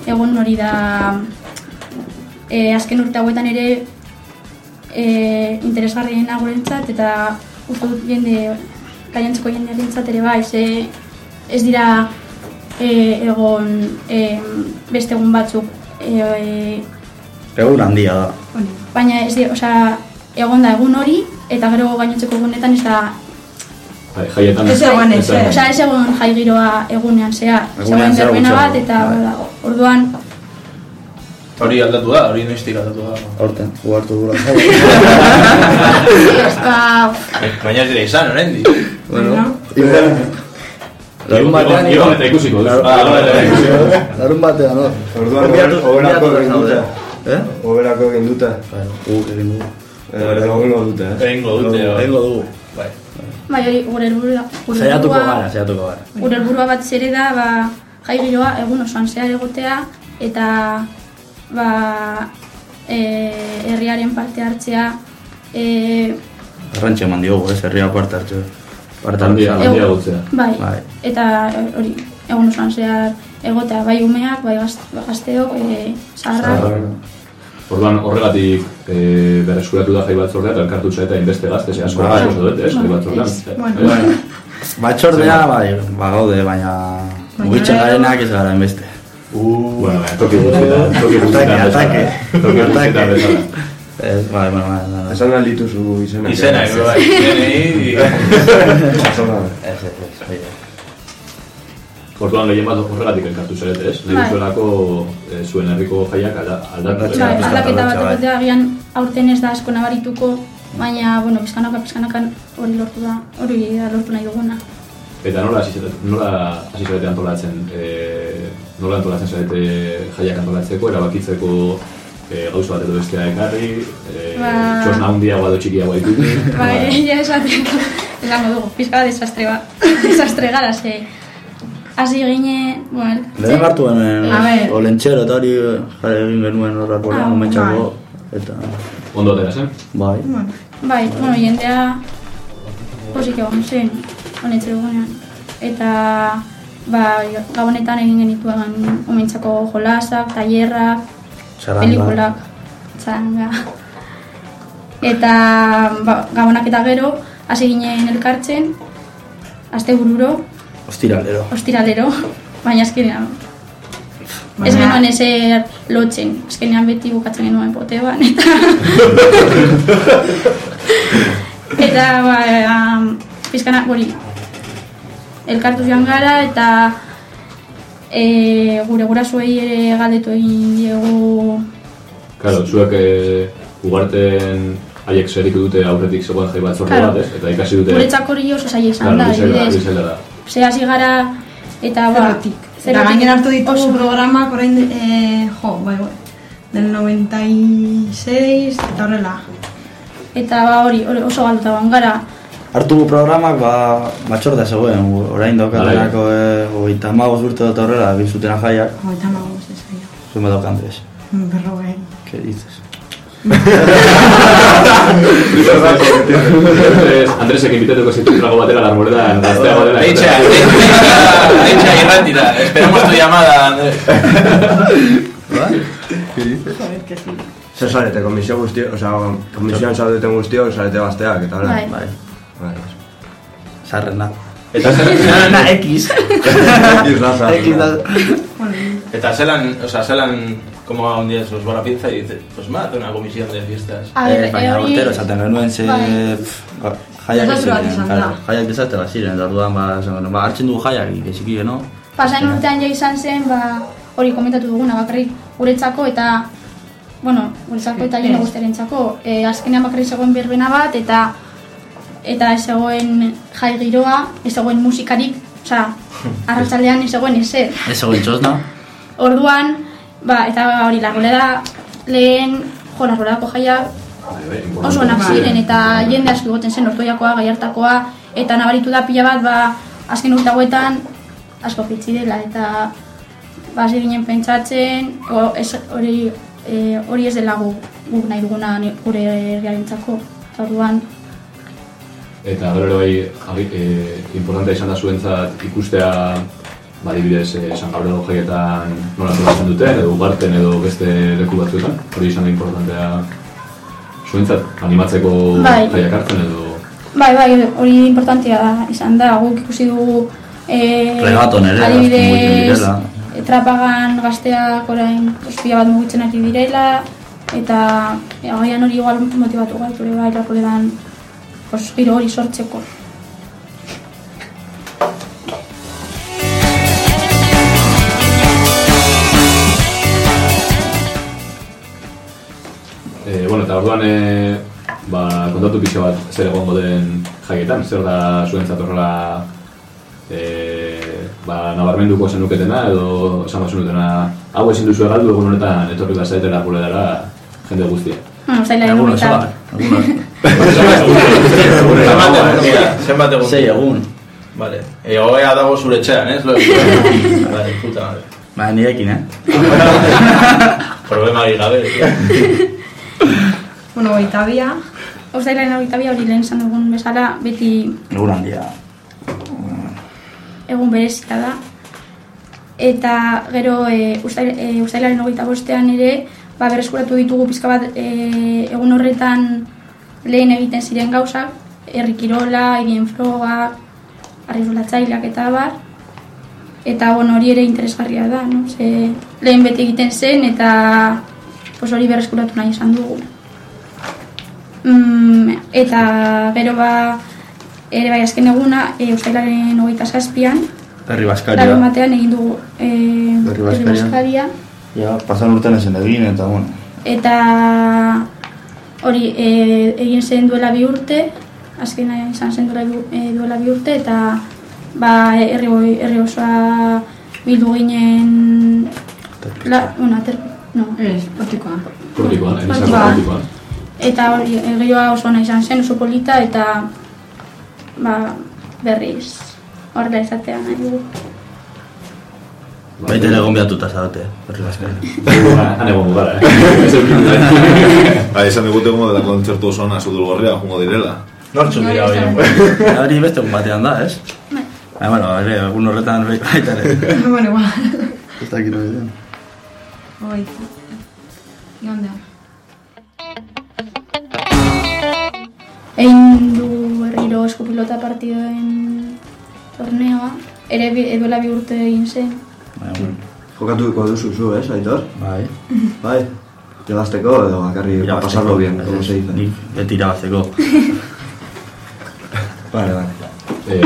Speaker 14: egon hori da, e, azken urte hauetan ere, e, interesgarriena gurentzat, eta uste dut jende, gainantzeko jendearentzat ere bai, ze ez dira e, egon e, beste egun batzuk e, e,
Speaker 13: Egun handia da.
Speaker 14: baina ez dira, osea, egon da egun hori, eta gero gainontzeko egunetan ez da
Speaker 3: Jai- Jaietan
Speaker 14: Ez egon ez, osea, ez egon jai giroa egunean zehar.
Speaker 4: Egunean zehar gutxiago,
Speaker 14: bat, eta orduan,
Speaker 4: Hori aldatu da, hori noiztik aldatu da.
Speaker 13: Horten, gura.
Speaker 14: ez da,
Speaker 4: Baina ez dira izan, orendi.
Speaker 13: Bueno,
Speaker 4: Larun batean
Speaker 3: Igon eta ikusiko.
Speaker 4: Ah.
Speaker 13: Larun batean, no?
Speaker 5: Orduan, oberako dute.
Speaker 13: Eh?
Speaker 5: Oberako dute.
Speaker 13: U, egin dugu.
Speaker 5: Eh, Egingo dute, eh?
Speaker 4: Egingo dute, bai.
Speaker 13: Egingo dugu.
Speaker 4: Bai.
Speaker 14: bai hori gure helburua,
Speaker 13: Saiatuko gara, saiatuko gara.
Speaker 14: Gure helburua bat zere da, ba, jai giroa egun osoan zehar egotea, eta ba, e, herriaren parte hartzea, e,
Speaker 13: Garrantxe eman diogu, ez, herria parte hartze. Parte hartzea.
Speaker 3: handia gutzea.
Speaker 14: bai,
Speaker 13: Bai.
Speaker 14: eta e, hori, egun osoan zehar egotea, bai umeak, bai gazte- gazteok, e, zaharrak,
Speaker 3: Orduan horregatik e, berreskuratu da jai batzordea eta elkartu eta inbeste gazte, ze asko
Speaker 13: Bai.
Speaker 3: asko dut, ez, jai batzordean.
Speaker 14: Bueno.
Speaker 3: Eh,
Speaker 13: Batzordea, bai, ba gaude, baina mugitzen garenak ez gara enbeste.
Speaker 3: Uh, bueno, toki guztietan, toki guztietan
Speaker 13: Atake,
Speaker 3: bezala.
Speaker 13: Ez, bai, bai, bai, bai.
Speaker 5: Esan aldituzu izenak.
Speaker 4: Izenak, bai.
Speaker 13: Ez, ez, ez, bai.
Speaker 3: Orduan gehien bat horregatik elkartu zarete, ez? Nahi
Speaker 14: Bai.
Speaker 3: duzuelako eh, zuen herriko jaiak alda- aldatu.
Speaker 14: Bai, aldaketa bat egotea agian aurten ez da asko nabarituko, baina, bueno, pizkanaka, pizkanakan hori lortu da, hori da lortu nahi duguna.
Speaker 3: Eta nola hasi nola hasi zarete antolatzen, e, nola antolatzen zarete jaiak antolatzeko, erabakitzeko e, gauza bat edo bestea ekarri, e,
Speaker 14: Ba-
Speaker 3: txosna handiagoa edo txikiagoa ikusi.
Speaker 14: Bai, ja esateko, esango dugu, pizka desastre ba, desastre gara, ze, hasi ginen, bueno,
Speaker 13: Lehen hartu hemen, olentxero eta hori jarri egin genuen horrako
Speaker 14: Ah,
Speaker 13: momentxako, eta...
Speaker 3: Ondo atera zen?
Speaker 13: Bai.
Speaker 14: bai, bueno, jendea posik egon zen, honetxe dugunean. Eta, ba, gabonetan egin genituen omentzako jolasak, tailerrak, pelikulak, txaranga. Eta ba, gabonak eta gero, hasi ginen elkartzen, aste bururo,
Speaker 13: Ostiralero.
Speaker 14: ostiralero, baina azkenean Ez genuen ezer lotzen, azkenean beti bukatzen genuen poteban, eta... eta, ba, um, pizkana, hori, elkartu joan gara, eta e, gure gurasuei ere galdetu egin diegu
Speaker 3: Claro, zuek e, ugarten haiek zeritu dute aurretik zegoen jai batzorde
Speaker 14: Claro.
Speaker 3: bat, ez? Eta ikasi dute...
Speaker 14: guretzako hori oso zaila izan
Speaker 3: Claro,
Speaker 14: da, adibidez. Ze hasi gara, eta ba...
Speaker 15: Eta gainen hartu ditugu programak orain, eh, jo, bai, bai, del 96, eta horrela.
Speaker 14: Eta ba hori, hori oso galduta ban gara,
Speaker 13: Hartu programak, ba, batxordea zegoen, orain daukatenako, e, hogeita hamabost urte dut aurrera, egin zutena jaiak,
Speaker 15: Jo, eta magoz ez aia.
Speaker 13: zuen bat daukan Andres.
Speaker 15: Berrogei.
Speaker 13: ¿Qué dices?
Speaker 3: Andres, Andresek invitatuko zitu trago batera la gaztea batera.
Speaker 4: Eitxa, eitxa, eitxa irratira. Esperamos tu llamada, Andrés.
Speaker 5: ¿Qué dices? Zer zarete, komisio guztio, o sea, komisioan zaudeten guztiok, zarete gazteak, eta hola?
Speaker 14: Bai.
Speaker 5: Bai. Bai.
Speaker 13: Sarrena.
Speaker 4: Eta
Speaker 13: Sarrena X.
Speaker 5: X da sarrena.
Speaker 13: X da.
Speaker 4: Eta zelan, o sea, zelan, como un día se os va la pinza y dice, pues me hace una comisión de fiestas.
Speaker 14: A ver,
Speaker 13: Eh, baina
Speaker 14: eh, hori-
Speaker 13: urtero esaten genuen ze...
Speaker 14: Bai.
Speaker 13: pff, Jaiak ez ziren, jaiak desastre bat ziren, eta orduan ba, ba, hartzen dugu jaiak, ikesiki, no?
Speaker 14: pasain urtean ja izan zen, ba, hori komentatu duguna, bakarrik guretzako eta, bueno, guretzako eta jende guztiarentzako, e, azkenean bakarrik zegoen berbena bat, eta eta ez zegoen jai giroa, ez zegoen musikarik, osea, arratsaldean ez zegoen ezer.
Speaker 13: Ez egoen txosna.
Speaker 14: Orduan, ba, eta hori larrolera lehen, jo, larrolerako jaia oso onak ziren eta jende asko egoten zen ortoiakoa, gaiartakoa eta nabaritu da pila bat ba, azken urte hauetan asko pitzi dela eta ba, hasi ginen pentsatzen ez, hori, e, hori ez dela gu, guk nahi duguna gure herriarentzako eta orduan
Speaker 3: Eta gero bai, e, importantea izan da zuentzat ikustea, ba, adibidez, e, San Gabriel jaietan nola jolasten duten, edo ugarten edo beste leku batzuetan. Hori izan da importantea zuentzat, animatzeko
Speaker 14: Bai.
Speaker 3: jaiak hartzen edo...
Speaker 14: Bai, bai, hori importantea da, izan da, guk ikusi dugu e,
Speaker 13: Regaton ere,
Speaker 14: adibidez,
Speaker 13: direla.
Speaker 14: e, trapagan gazteak orain ospia bat mugitzen ari direla, eta e, agaian hori igual motivatu gaitu ere bai, lakoledan, pues, giro hori sortzeko.
Speaker 3: E, bueno, eta orduan, e, ba, kontatu pixo bat zer egongo den jaietan, zer da zuentzat horrela e, ba, nabarmenduko zenuketena edo esan bat zenutena hau ezin duzu galdu egun honetan etorri da zaitela buledara jende guztia.
Speaker 14: Bueno, zaila
Speaker 13: Egun osoa.
Speaker 4: Zenbat egun? Zenbat egun? Vale. E, hogea dago zure etxean, ez? Vale, puta madre.
Speaker 13: Ba, nirekin, eh?
Speaker 4: Problema gabe.
Speaker 15: Bueno, goita bia.
Speaker 14: Uztailaren hogeita bi hori lehen esan dugun bezala, beti
Speaker 13: Egun handia.
Speaker 14: egun berezita da. Eta gero e, uztail, e, uztailaren hogeita bostean ere, ba, berreskuratu ditugu pizka bat e, egun horretan lehen egiten ziren gauzak, herri kirola, egin frogak, arribolatzaileak eta bar. Eta bueno, hori ere interesgarria da, no? Ze, lehen beti egiten zen eta pues, hori berreskuratu nahi izan dugu. Mm, eta gero ba, ere bai azken eguna, e, ustailaren hogeita zazpian,
Speaker 13: Herri Baskaria.
Speaker 14: batean egin dugu e,
Speaker 13: Herri Baskaria.
Speaker 14: Baskaria.
Speaker 13: Ja, pasan urtean ezen egin, eta bueno.
Speaker 14: Eta hori e, egin zen duela bi urte, azkena izan zen duela, e, duela bi urte, eta ba, herri, herri osoa bildu ginen... La, bueno, ater, no.
Speaker 15: Ez, potikoa.
Speaker 3: Kortikoan, elizako
Speaker 14: Ba.
Speaker 3: kortikoan.
Speaker 14: Eta hori, egia oso ona izan zen, oso polita, eta ba, berriz horrela izatea nahi dugu.
Speaker 13: Baita ere gombiatuta zaudete, Herri Baskaria.
Speaker 3: Han egon gara, eh?
Speaker 6: Bai, esan digute como dela kontzertu oso ona zudul gorria, jungo direla.
Speaker 4: Nortzun dira hori.
Speaker 13: Hori beste egun batean da, ez?
Speaker 14: Bai.
Speaker 13: Baina, bueno, ere, egun horretan bai- baita ere.
Speaker 15: bueno, igual.
Speaker 13: Ez dakit hori
Speaker 15: Goita. Igandea.
Speaker 14: Egin du berriro eskupilota partidoen torneoa, ere bi, duela bi urte egin zen.
Speaker 13: Baina, bueno.
Speaker 5: Jokatuko duzu zu, ez, Aitor?
Speaker 13: Bai.
Speaker 5: Bai. Irabazteko edo bakarri pasarlo bien, como se dice.
Speaker 13: Nik beti irabazteko.
Speaker 5: Vale, vale.
Speaker 3: E,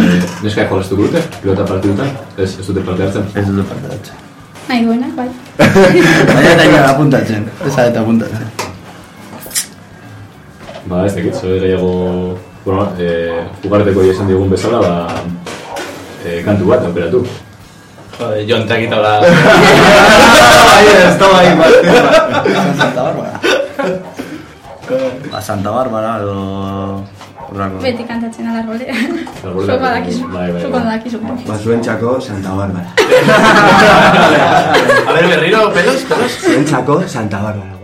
Speaker 3: neska jolastuko dute, pilota partidutan, ez, ez dute parte hartzen.
Speaker 13: Ez dute parte hartzen.
Speaker 14: Nahi duenak, bai.
Speaker 13: Baina eta ina apuntatzen, ez eta apuntatzen.
Speaker 3: Ba, ez dakit, zer gehiago, bueno, e, ugarteko esan digun bezala, ba, e, kantu bat, aukeratu.
Speaker 4: Joder, Jon, te ha quitado la...
Speaker 13: Ahí estaba ahí, Santa Bárbara. A Santa Bárbara edo...
Speaker 14: Beti kantatzen da arbole.
Speaker 5: Zuko
Speaker 14: badakizu. Zuko badakizu.
Speaker 5: Ba, bai, bai.
Speaker 14: zuen
Speaker 5: txako, Santa Bárbara.
Speaker 4: A ver, berriro, pelos, pelos.
Speaker 5: Zuen txako, Santa Bárbara.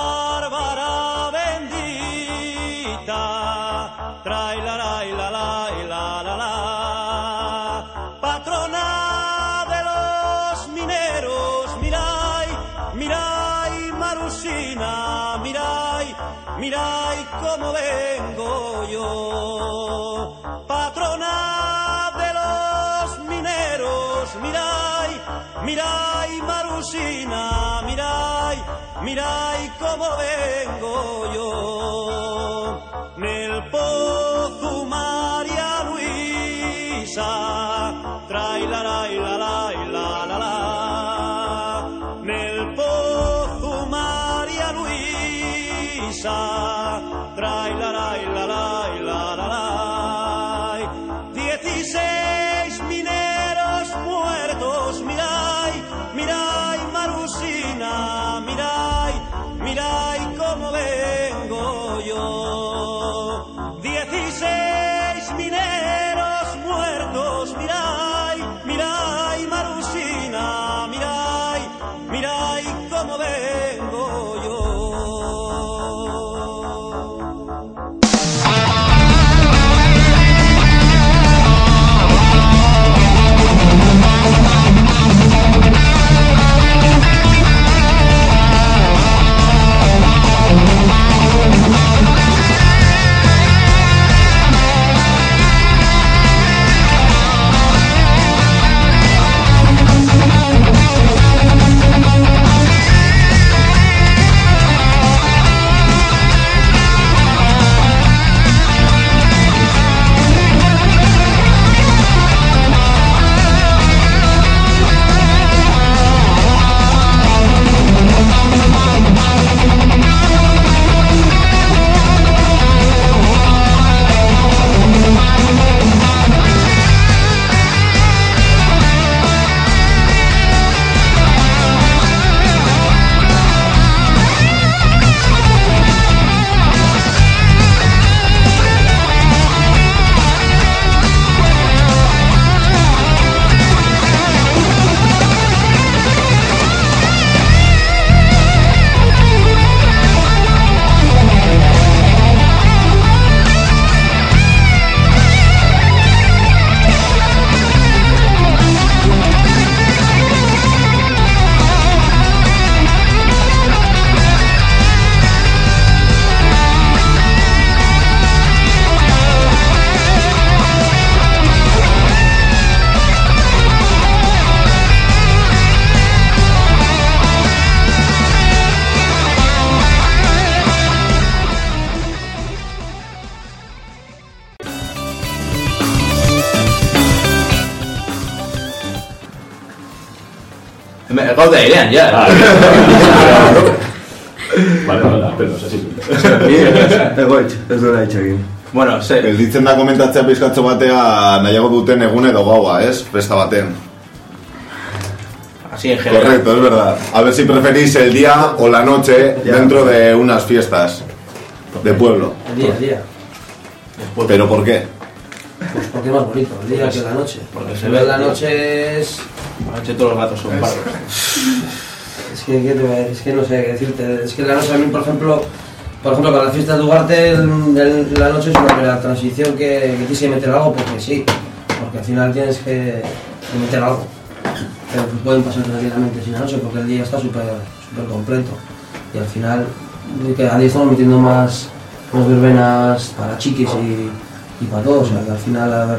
Speaker 11: Bárbara bendita, trae la la la la la la la, patrona de los mineros, mirai, mirai Marusina, mirai,
Speaker 8: mirai cómo vengo yo, patrona de los mineros, mirai, mirai Marusina, mirai mirad, mirad cómo vengo yo. Nel pozo María Luisa, trae la la la
Speaker 4: Me gaude airean, ja.
Speaker 3: Vale, vale, pelos, así.
Speaker 5: Egoitz, ez duela itxegin.
Speaker 4: Bueno, ze...
Speaker 6: Gelditzen da komentatzea pizkatxo batea nahiago duten egun edo gaua, ez? Festa baten.
Speaker 4: Así en general.
Speaker 6: Correcto, es verdad. A ver si preferís el día o la noche dentro de unas fiestas de pueblo.
Speaker 9: El día, el día.
Speaker 6: ¿Pero por qué?
Speaker 9: Pues porque es más bonito, el día que la noche.
Speaker 4: Porque se ve
Speaker 9: la noche es.
Speaker 4: La noche todos los gatos son pardos.
Speaker 9: Es que, ¿qué te voy a decir? es que no sé qué decirte. Es que la noche a mí, por ejemplo, por ejemplo, con la fiesta de el- el- la noche es una mera transición que, que tienes que meter algo porque sí. Porque al final tienes que, que meter algo. Pero pues pueden pasar tranquilamente sin la noche porque el día está súper súper completo. Y al final, cada día estamos metiendo más, más verbenas para chiquis y, y para todos. O sea, que al final, a ver,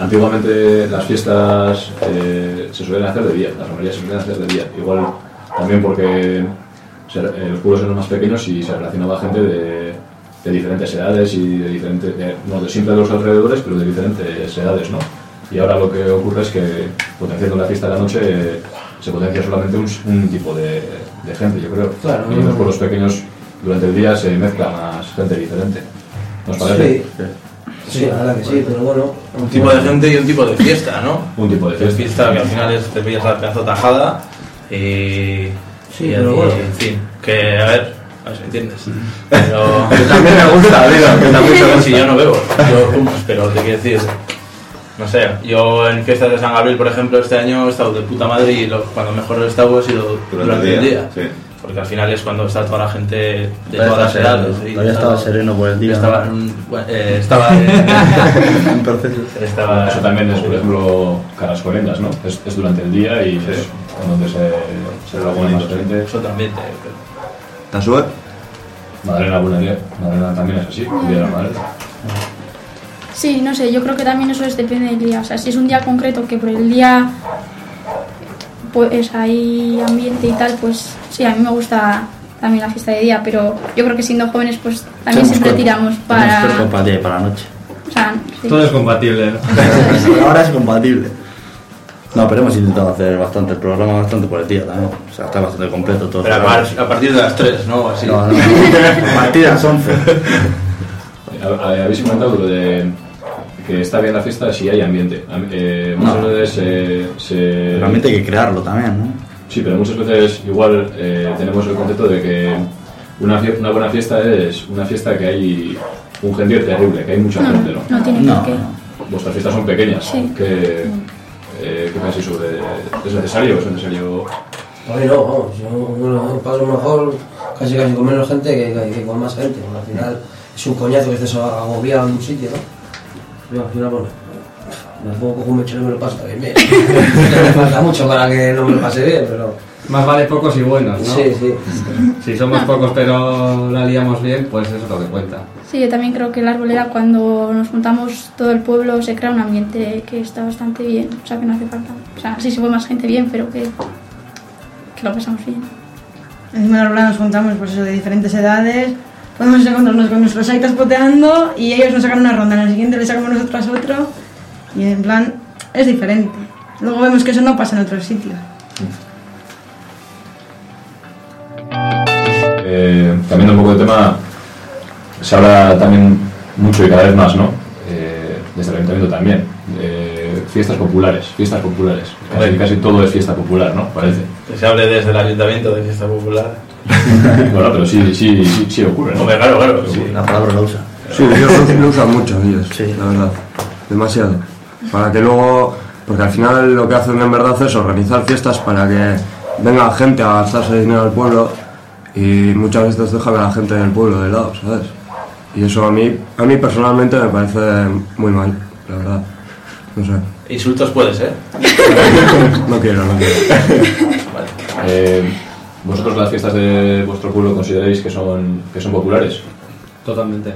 Speaker 3: Antiguamente las fiestas eh, se suelen hacer de día, las romerías se suelen hacer de día. Igual también porque eh, los pueblos eran más pequeños y se relacionaba gente de, de diferentes edades y de diferentes, de- no de siempre de los alrededores, pero de diferentes edades, ¿no? Y ahora lo que ocurre es que potenciando la fiesta de la noche eh, se potencia solamente un, un tipo de, de gente, yo creo.
Speaker 9: Claro,
Speaker 3: y en los pueblos pequeños durante el día se mezcla más gente diferente. ¿Nos parece?
Speaker 9: Sí. Sí, la verdad que sí, pero bueno.
Speaker 4: Un tipo de gente y un tipo de fiesta, ¿no?
Speaker 3: Un tipo de
Speaker 4: fiesta. fiesta que al final es, te pillas la pedazo tajada y...
Speaker 9: Sí,
Speaker 4: y
Speaker 9: pero
Speaker 4: así,
Speaker 9: bueno.
Speaker 4: En fin, que a ver, a ver si entiendes. Pero...
Speaker 5: Que también me gusta, digo, que también me gusta.
Speaker 4: Si yo no bebo, yo fumo, pero te quiero decir... No sé, yo en fiestas de San Gabriel, por ejemplo, este año he estado de puta madre y lo- cuando mejor he estado ha sido durante, el día. Porque al final es cuando está toda la gente de
Speaker 13: Todavía
Speaker 4: todas las
Speaker 13: estaba
Speaker 4: edades.
Speaker 13: sereno, todavía estaba sereno por el día,
Speaker 4: Estaba,
Speaker 13: ¿no?
Speaker 4: en- bueno, eh, estaba en,
Speaker 13: En proceso.
Speaker 4: estaba
Speaker 3: Eso también es, por ejemplo, Carrascorendas, ¿no? Es, es durante el día y es donde se, se relaciona más gente.
Speaker 4: Eso también te...
Speaker 5: ¿Tasuet?
Speaker 3: Madalena, alguna día- Madalena también es así, el día de la madre.
Speaker 14: Sí, no sé, yo creo que también eso es, depende del día. O sea, si es un día concreto que por el día pues hay ambiente y tal, pues sí, a mí me gusta también la fiesta de día, pero yo creo que siendo jóvenes pues también
Speaker 13: Somos
Speaker 14: siempre
Speaker 13: cuerpo.
Speaker 14: tiramos para...
Speaker 13: día y para la noche.
Speaker 14: O sea, sí.
Speaker 10: Todo es compatible. ¿no?
Speaker 13: Ahora es compatible. No, pero hemos intentado hacer bastante el programa, bastante por el día también. O sea, está bastante completo todo.
Speaker 4: Pero a, par- a partir de las 3, ¿no? Así.
Speaker 13: No, no, no. A partir de las 11.
Speaker 3: Ha- ha- Habéis comentado lo de que está bien la fiesta si hay ambiente. Am- eh, muchas
Speaker 13: No.
Speaker 3: veces eh, se...
Speaker 13: Realmente hay que crearlo también, ¿no?
Speaker 3: Sí, pero muchas veces igual eh, tenemos el concepto de que una, una buena fiesta es una fiesta que hay un gentío terrible, que hay mucha
Speaker 14: No,
Speaker 3: gente, ¿no?
Speaker 14: no tiene
Speaker 13: No,
Speaker 14: por qué.
Speaker 3: Vuestras fiestas son pequeñas.
Speaker 14: Sí.
Speaker 3: ¿Qué, eh, ¿Qué pensáis sobre...? ¿Es necesario? ¿Es necesario...?
Speaker 9: A mí no, vamos, yo bueno, paso mejor casi casi con menos gente que, que- que con más gente. porque al final es un coñazo que estés agobiado en un sitio, ¿no? Yo al final, bueno, me pongo cojo un mechero y me lo paso bien. bien. me falta mucho para que no me lo pase bien, pero...
Speaker 10: Más vale pocos y buenos, ¿no?
Speaker 9: Sí, sí.
Speaker 10: Si somos pocos pero la liamos bien, pues eso es lo que cuenta.
Speaker 14: Sí, yo también creo que la arboleda cuando nos juntamos todo el pueblo se crea un ambiente que está bastante bien, o sea que no hace falta. O sea, sí se fue más gente bien, pero que, que lo pasamos bien.
Speaker 15: Encima de la hora nos juntamos pues eso, de diferentes edades. Podemos encontrarnos con nuestros aitas poteando y ellos nos sacan una ronda. En el siguiente le sacamos nosotros otro. Y en plan, es diferente. Luego vemos que eso no pasa en otros sitios.
Speaker 3: Eh, cambiando un poco de tema, se habla también mucho y cada vez más, ¿no? Eh, desde el ayuntamiento también. Fiestas populares, fiestas populares. Casi, casi todo es fiesta popular, ¿no? Parece.
Speaker 4: Que se hable desde el ayuntamiento de fiesta popular.
Speaker 3: bueno, pero sí, sí, sí, sí ocurre, ¿no?
Speaker 4: Hombre, claro, claro. Sí.
Speaker 13: La palabra la usa.
Speaker 5: Sí, ellos lo, lo usan mucho, ellos, la verdad. Demasiado. Para que luego, porque al final lo que hacen en verdad es organizar fiestas para que venga gente a gastarse dinero al pueblo y muchas veces dejan a la gente del pueblo de lado, ¿sabes? Y eso a mí, a mí personalmente me parece muy mal, la verdad. No sé.
Speaker 4: Insultos puedes, ¿eh?
Speaker 5: No quiero, no quiero.
Speaker 3: Eh, ¿Vosotros las fiestas de vuestro pueblo consideráis que son, que son populares?
Speaker 10: Totalmente.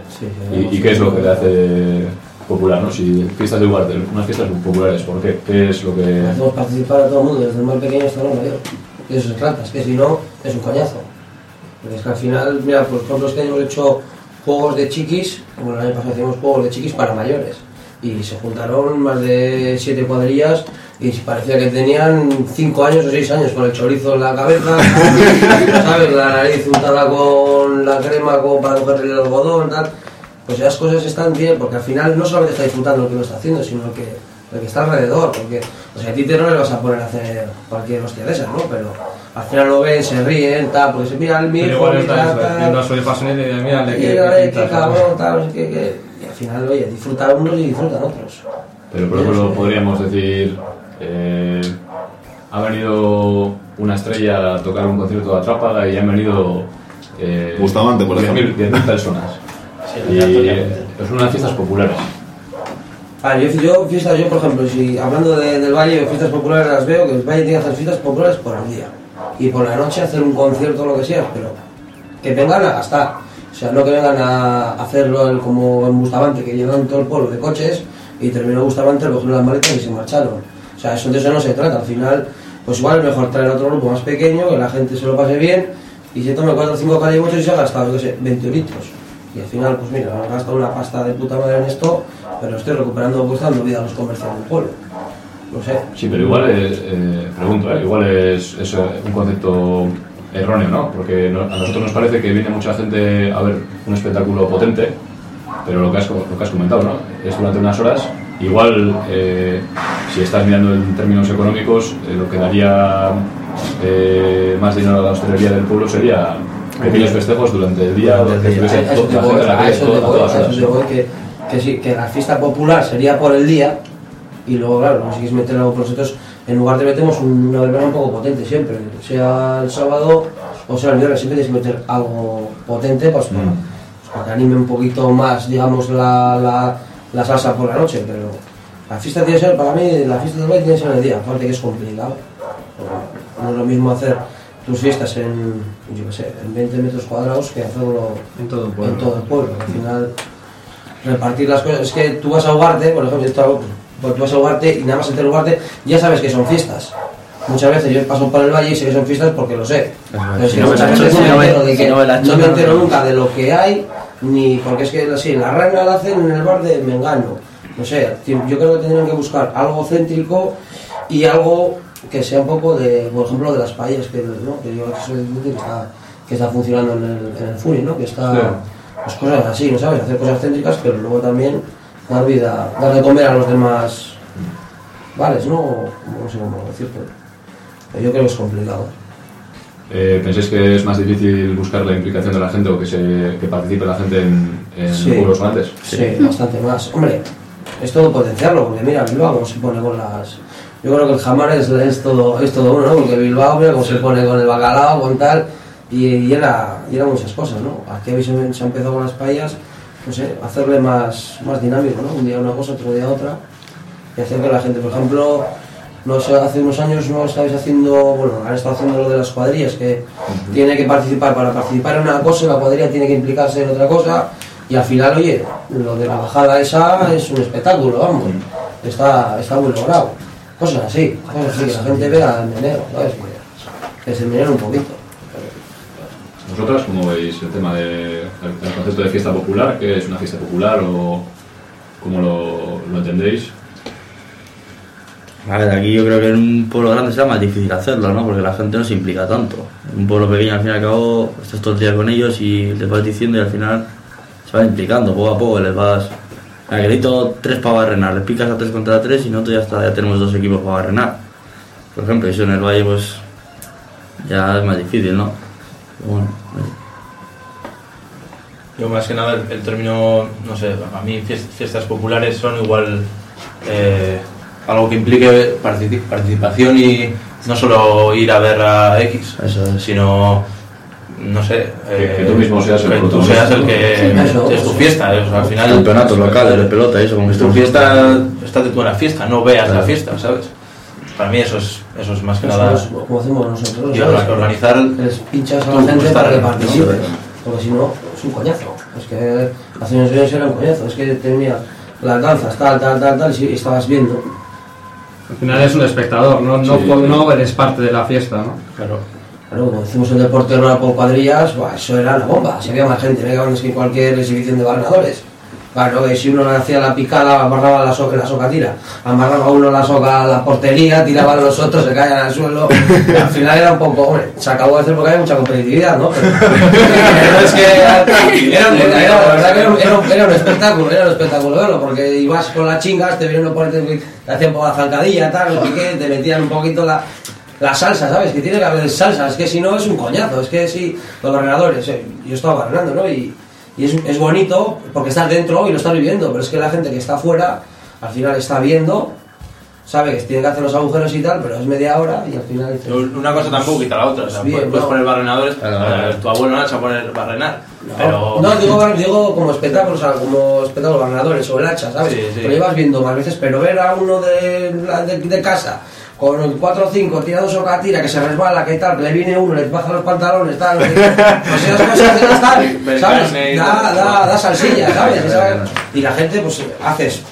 Speaker 3: ¿Y, y qué es lo que te hace popular, no? Si fiestas de Ugarte, unas fiestas populares, ¿por qué? ¿Qué es lo que...?
Speaker 9: Hacemos participar a todo el mundo, desde el más pequeño hasta el más mayor. Y eso se trata, es que si no, es un coñazo. Porque es que al final, mira, por ejemplo, es que hemos hecho juegos de chiquis, como el año pasado hacíamos juegos de chiquis para mayores. Y se juntaron más de siete cuadrillas y parecía que tenían cinco años o seis años con el chorizo en la cabeza, ¿sabes? La nariz untada con la crema como para coger el algodón, tal. Pues esas cosas están bien, porque al final no solamente está disfrutando lo que lo está haciendo, sino que, el que está alrededor. Porque, o sea, a ti te no le vas a poner a hacer cualquier hostia de esas, ¿no? Pero al final lo ven, se ríen, tal, porque se mira al
Speaker 10: igual
Speaker 9: mira, tal, era,
Speaker 10: qué
Speaker 9: eh,
Speaker 10: pintas,
Speaker 9: qué
Speaker 10: ¿no?
Speaker 9: cabrón, tal, final, oye, disfrutan unos y disfrutan otros.
Speaker 3: Pero por ejemplo, podríamos decir, eh, ha venido una estrella a tocar un concierto de Atrápaga y han venido eh,
Speaker 6: Bustamante, por
Speaker 3: 10.000
Speaker 6: ejemplo.
Speaker 3: 10.000 personas.
Speaker 4: Sí,
Speaker 3: y eh, son unas fiestas populares.
Speaker 9: Ah, yo, yo fiestas, yo por ejemplo, si hablando de- del Valle, fiestas populares las veo, que el Valle tiene que hacer fiestas populares por el día. Y por la noche hacer un concierto o lo que sea, pero que vengan a gastar. O sea, no que vengan a hacerlo como en Bustamante, que llevan todo el pueblo de coches y terminó Bustamante, cogieron las maletas y se marcharon. O sea, eso de eso no se trata. Al final, pues igual es mejor traer otro grupo más pequeño, que la gente se lo pase bien y se tome 4 o 5 calimochos y se ha gastado, qué sé, 20 litros. Y al final, pues mira, han gastado una pasta de puta madre en esto, pero estoy recuperando, pues dando vida a los comercios del pueblo. No sé.
Speaker 3: Sí, pero igual es, eh, pregunto, ¿eh? igual es, un concepto erróneo, ¿no? Porque no- a nosotros nos parece que viene mucha gente a ver un espectáculo potente, pero lo que has, lo que has comentado, ¿no? Es durante unas horas. Igual, eh, si estás mirando en términos económicos, eh, lo que daría eh, más dinero a la hostelería del pueblo sería pequeños festejos durante el día,
Speaker 9: A eso voy, que, que sí, que la fiesta popular sería por el día y luego, claro, si quieres meter algo por nosotros, en lugar de metemos un- una verbena un poco potente siempre, sea el sábado o sea el viernes, siempre tienes que meter algo potente pues, para, pues, para que anime un poquito más, digamos, la, la, la salsa por la noche, pero la fiesta tiene que ser, para mí, la fiesta del baile tiene que ser el día, aparte que es complicado. No es lo mismo hacer tus fiestas en, yo qué sé, en 20 metros cuadrados que hacerlo
Speaker 10: En todo el pueblo.
Speaker 9: en todo el pueblo. Al final, repartir las cosas. Es que tú vas a Ugarte, por ejemplo, esto, tú vas a Ugarte y nada más entre Ugarte ya sabes que son fiestas. Muchas veces yo paso por el valle y sé que son fiestas porque lo sé. Pero
Speaker 13: Si no me
Speaker 9: muchas veces no entero de
Speaker 13: si
Speaker 9: que
Speaker 13: no me
Speaker 9: entero nunca de lo que hay, ni porque es que así, la reina la hacen en el bar de Mengano. No sé, yo creo que tendrían que buscar algo céntrico y algo que sea un poco de, por ejemplo, de las paellas, que, ¿no? que yo soy que está, que está funcionando en el, en el Furi, ¿no? que está,
Speaker 10: Sí.
Speaker 9: pues cosas así, ¿no sabes? Hacer cosas céntricas, pero luego también dar vida, dar de comer a los demás, ¿vales? ¿no? No sé cómo decirlo. Pero yo creo que es complicado.
Speaker 3: Eh, ¿Pensáis que es más difícil buscar la implicación de la gente o que, se, que participe la gente en, en
Speaker 9: Sí.
Speaker 3: pueblos grandes?
Speaker 9: Sí, bastante más. Hombre, es todo potenciarlo, porque mira, Bilbao cómo se pone con las... Yo creo que el jamar es, es todo, es todo uno, ¿no? Porque Bilbao, mira cómo se pone con el bacalao, con tal, y, y era, y era muchas cosas, ¿no? Aquí se ha empezado con las paellas, no sé, hacerle más, más dinámico, ¿no? Un día una cosa, otro día otra, y hacer que la gente, por ejemplo, no sé, hace unos años no estabais haciendo, bueno, han estado haciendo lo de las cuadrillas, que tiene que participar, para participar en una cosa, la cuadrilla tiene que implicarse en otra cosa, y al final, oye, lo de la bajada esa es un espectáculo, vamos, está, está muy logrado. Cosas así, cosas así, que la gente vea el meneo, ¿sabes? Que, se meneen un poquito.
Speaker 3: ¿Vosotras cómo veis el tema del el concepto de fiesta popular? ¿Qué es una fiesta popular o cómo lo, lo entendéis?
Speaker 13: A ver, aquí yo creo que en un pueblo grande será más difícil hacerlo, ¿no? Porque la gente no se implica tanto. En un pueblo pequeño, al fin y al cabo, estás todo el día con ellos y les vas diciendo y al final se van implicando poco a poco. Les vas. A grito tres para barrenar, les picas a tres contra tres y no, ya está, ya tenemos dos equipos para barrenar. Por ejemplo, eso en el valle, pues. ya es más difícil, ¿no? Bueno,
Speaker 4: Yo más que nada el, el término, no sé, a mí fies- fiestas populares son igual eh, algo que implique partici- participación y no solo ir a ver a X, sino, no sé,
Speaker 3: Que- que tú mismo seas el
Speaker 4: que tú
Speaker 3: protagonista.
Speaker 4: seas el que
Speaker 3: Sí, eso,
Speaker 4: es tu
Speaker 3: sí.
Speaker 4: fiesta, eh, o sea, al final
Speaker 13: Campeonatos locales de pelota eso, como
Speaker 4: es tu fiesta, estate tú en la fiesta, no veas la fiesta, ¿sabes? Para mí eso es, eso es más que nada
Speaker 9: como hacemos nosotros,
Speaker 4: y organizar
Speaker 9: Les pinchas a la gente para que participe.
Speaker 4: ¿no?
Speaker 9: Porque si no, es un coñazo. Es que hace unos años era un coñazo. Es que tenía las danzas, tal, tal, tal, tal, y estabas viendo.
Speaker 10: Al final es un espectador, no, no,
Speaker 9: Sí.
Speaker 10: no eres parte de la fiesta, ¿no?
Speaker 4: Claro.
Speaker 9: Claro, como decimos el deporte rural por cuadrillas, buah, eso era la bomba. Si había más gente, es que cualquier exhibición de barrenadores. Claro, que si uno le hacía la picada, amarraba la soca, la soca tira. Amarraba uno la soca a la portería, tiraban los otros, se caían al suelo. Y al final era un poco, hombre, se acabó de hacer porque había mucha competitividad, ¿no? Pero, pero es que era, la verdad que era un, era un- espectáculo, era un espectáculo verlo, porque ibas con las chingas, te vienen un oponente que te hacían un poco la zancadilla, tal, qué, te metían un poquito la, la salsa, ¿sabes? Que tiene que haber salsa, es que si no es un coñazo, es que si los barrenadores, eh, yo estaba barrenando, ¿no? Y, y es, es bonito porque estás dentro y lo estás viviendo, pero es que la gente que está afuera al final está viendo, sabe que tiene que hacer los agujeros y tal, pero es media hora y al final dices,
Speaker 4: Una cosa tampoco quita la otra, o sea,
Speaker 9: Bien,
Speaker 4: puedes, puedes
Speaker 9: no.
Speaker 4: poner barrenadores,
Speaker 13: Claro,
Speaker 4: eh,
Speaker 13: claro.
Speaker 4: tu abuelo no se va a poner barrenar, pero...
Speaker 9: No, digo, digo como espectáculo, o sea, como espectáculo barrenadores o el hacha, ¿sabes?
Speaker 4: Sí, sí.
Speaker 9: Lo llevas viendo más veces, pero ver a uno de, de, de casa con el 4 o 5 tirado soca tira que se resbala, que tal, que le viene uno, le baja los pantalones, tal, no sé qué. Pues esas cosas que están, ¿sabes?
Speaker 4: y
Speaker 9: Da, da, da salsilla, ¿sabes? Y la gente, pues haces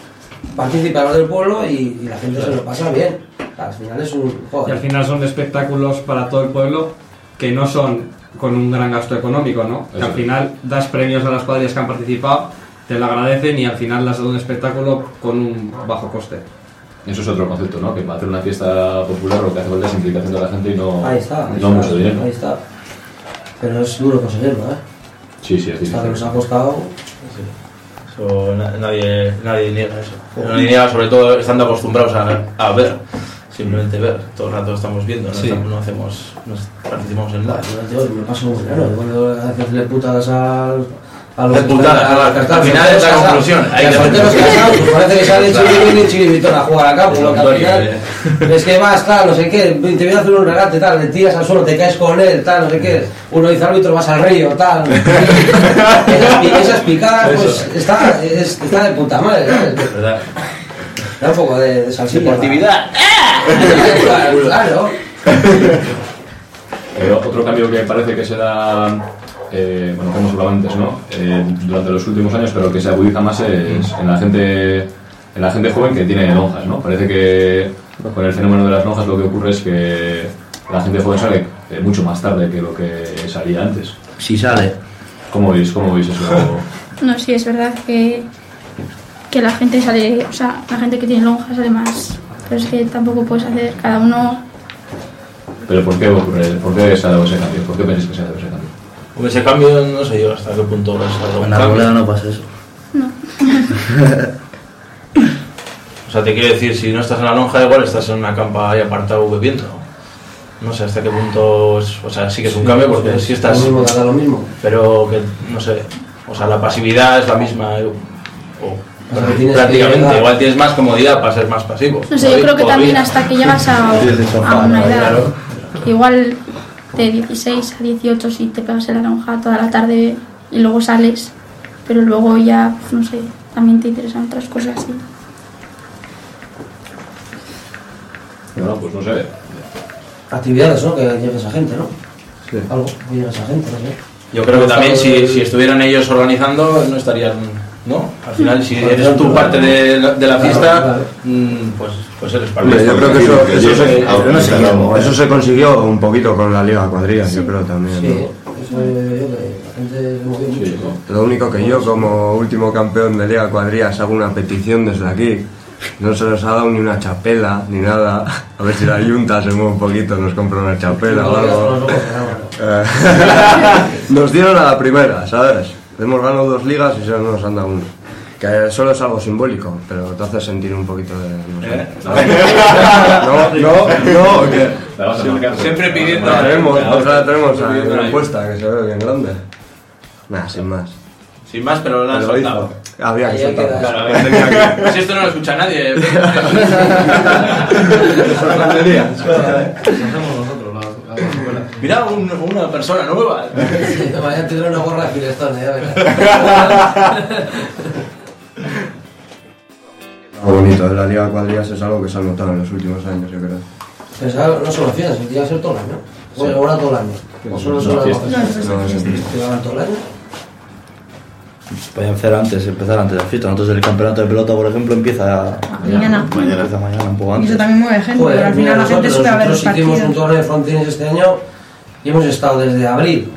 Speaker 9: participar del pueblo y, y la gente se lo pasa bien. Al final es un.
Speaker 10: Y
Speaker 9: Joder.
Speaker 10: al final son espectáculos para todo el pueblo que no son con un gran gasto económico, ¿no? Que al final das premios a las cuadrillas que han participado, te lo agradecen y al final las da un espectáculo con un bajo coste.
Speaker 3: Eso es otro concepto, ¿no? Que para hacer una fiesta popular lo que hace falta es implicación de la gente y no,
Speaker 9: Ahí está, ahí
Speaker 3: no
Speaker 9: está,
Speaker 3: mucho dinero.
Speaker 9: Ahí está. Pero es duro conseguirlo, ¿eh?
Speaker 3: Sí, sí, es
Speaker 9: Está que nos
Speaker 3: difícil.
Speaker 9: ha costado.
Speaker 4: Eso na- nadie, nadie niega eso. Nadie niega, sobre todo estando acostumbrados a, a ver, simplemente ver. Todo el rato estamos viendo, no,
Speaker 10: Sí.
Speaker 4: estamos- no hacemos, no participamos en nada.
Speaker 9: Yo me paso muy claro. Cuando haces putadas al. A los a
Speaker 4: al- final es la conclusión, hay
Speaker 9: los solteros casados, pues parece que sale
Speaker 4: Claro.
Speaker 9: Chiribitón y Chiribitón a jugar a campo. Lo que al final es que vas, tal, no sé qué, te voy a hacer un regate, tal, le tiras al suelo, te caes con él, tal, no sé qué. Uno dice árbitro, vas al río, tal. esas, esas picadas, pues está, es- está de puta madre, ¿sabes?
Speaker 4: ¿Verdad?
Speaker 9: Da un poco de, de salsilla.
Speaker 4: Deportividad.
Speaker 9: Claro, claro.
Speaker 3: Eh, otro cambio que parece que se da, eh, bueno, que hemos hablado antes, ¿no? Eh, durante los últimos años, pero que se agudiza más es en la gente, en la gente joven que tiene lonjas, ¿no? Parece que con el fenómeno de las lonjas lo que ocurre es que la gente joven sale eh, mucho más tarde que lo que salía antes.
Speaker 13: Si sale.
Speaker 3: ¿Cómo veis, cómo veis eso?
Speaker 14: No, sí, es verdad que, que la gente sale, o sea, la gente que tiene lonja sale más. Pero es que tampoco puedes hacer, cada uno.
Speaker 3: Pero ¿por qué ocurre? ¿Por qué se ha dado ese cambio? ¿Por qué pensáis que se ha dado ese cambio?
Speaker 4: Con ese cambio no sé yo hasta qué punto es algo
Speaker 13: En la arboleda no pasa eso.
Speaker 4: O sea, te quiero decir, si no estás en la lonja, igual estás en una campa ahí apartado bebiendo. No sé hasta qué punto es. O sea, sí que es un
Speaker 9: Sí,
Speaker 4: cambio porque si estás.
Speaker 9: lo mismo, da lo mismo.
Speaker 4: Pero que, no sé. O sea, la pasividad es la misma. eh, o-
Speaker 9: sea,
Speaker 4: prácticamente.
Speaker 9: que
Speaker 4: Igual tienes más comodidad para ser más pasivo.
Speaker 14: No sé, yo creo que también hasta que llegas a, a una edad. Igual de 16 a 18 si te pegas en la lonja toda la tarde y luego sales, pero luego ya, pues, no sé, también te interesan otras cosas. ¿sí?
Speaker 3: Bueno, pues no sé.
Speaker 9: Actividades, ¿no? Que llegue esa gente, ¿no? Algo, que llegue esa gente, no sé.
Speaker 4: Yo creo que también si, si estuvieran ellos organizando, no estarían. ¿No? Al final, si eres tú parte de la, de la fiesta, mm, pues, pues eres parte
Speaker 5: Hombre, yo creo que eso, eso, se, no eso consiguió un poquito con la Liga Cuadrillas, yo creo también. Lo único que yo, como último campeón de Liga Cuadrillas, hago una petición desde aquí. No se nos ha dado ni una chapela, ni nada. A ver si la Junta se mueve un poquito, nos compra una chapela o algo. Eh, nos dieron a la primera, ¿sabes? Hemos ganado dos ligas y solo nos han dado una. Que solo es algo simbólico, pero te hace sentir un poquito de... No, sé. no, no, no, que...
Speaker 4: Siempre pidiendo-
Speaker 5: La tenemos,
Speaker 4: Claro,
Speaker 5: o sea, la tenemos que se ve bien grande. Nada, sin más.
Speaker 4: Sin más, pero lo han soltado.
Speaker 5: hizo. Había que soltarlo.
Speaker 4: Claro, había- que- Si esto no lo escucha nadie. Mira, un- una persona nueva.
Speaker 9: Vaya a tener una gorra de Firestone, ya verás.
Speaker 5: Algo bonito de la Liga Cuadrillas es algo que se ha notado en los últimos años, yo creo.
Speaker 9: Pensaba, no solo fiestas, que iba a ser todo el año. Bueno, ahora todo el año. O solo
Speaker 5: No,
Speaker 9: son las
Speaker 5: fiestas.
Speaker 9: fiestas.
Speaker 5: No, es
Speaker 9: Que iban todo el año.
Speaker 13: Podían hacer antes, empezar antes de la fiesta. Nosotros el campeonato de pelota, por ejemplo, empieza
Speaker 15: Mañana.
Speaker 13: Empieza mañana, un poco
Speaker 15: Y
Speaker 13: antes.
Speaker 15: eso también mueve gente,
Speaker 9: Joder,
Speaker 15: porque al
Speaker 9: mira,
Speaker 15: final la gente
Speaker 9: nosotros,
Speaker 15: sube a ver los
Speaker 9: nosotros hicimos un
Speaker 15: partidos.
Speaker 9: torneo de frontines este año y hemos estado desde abril.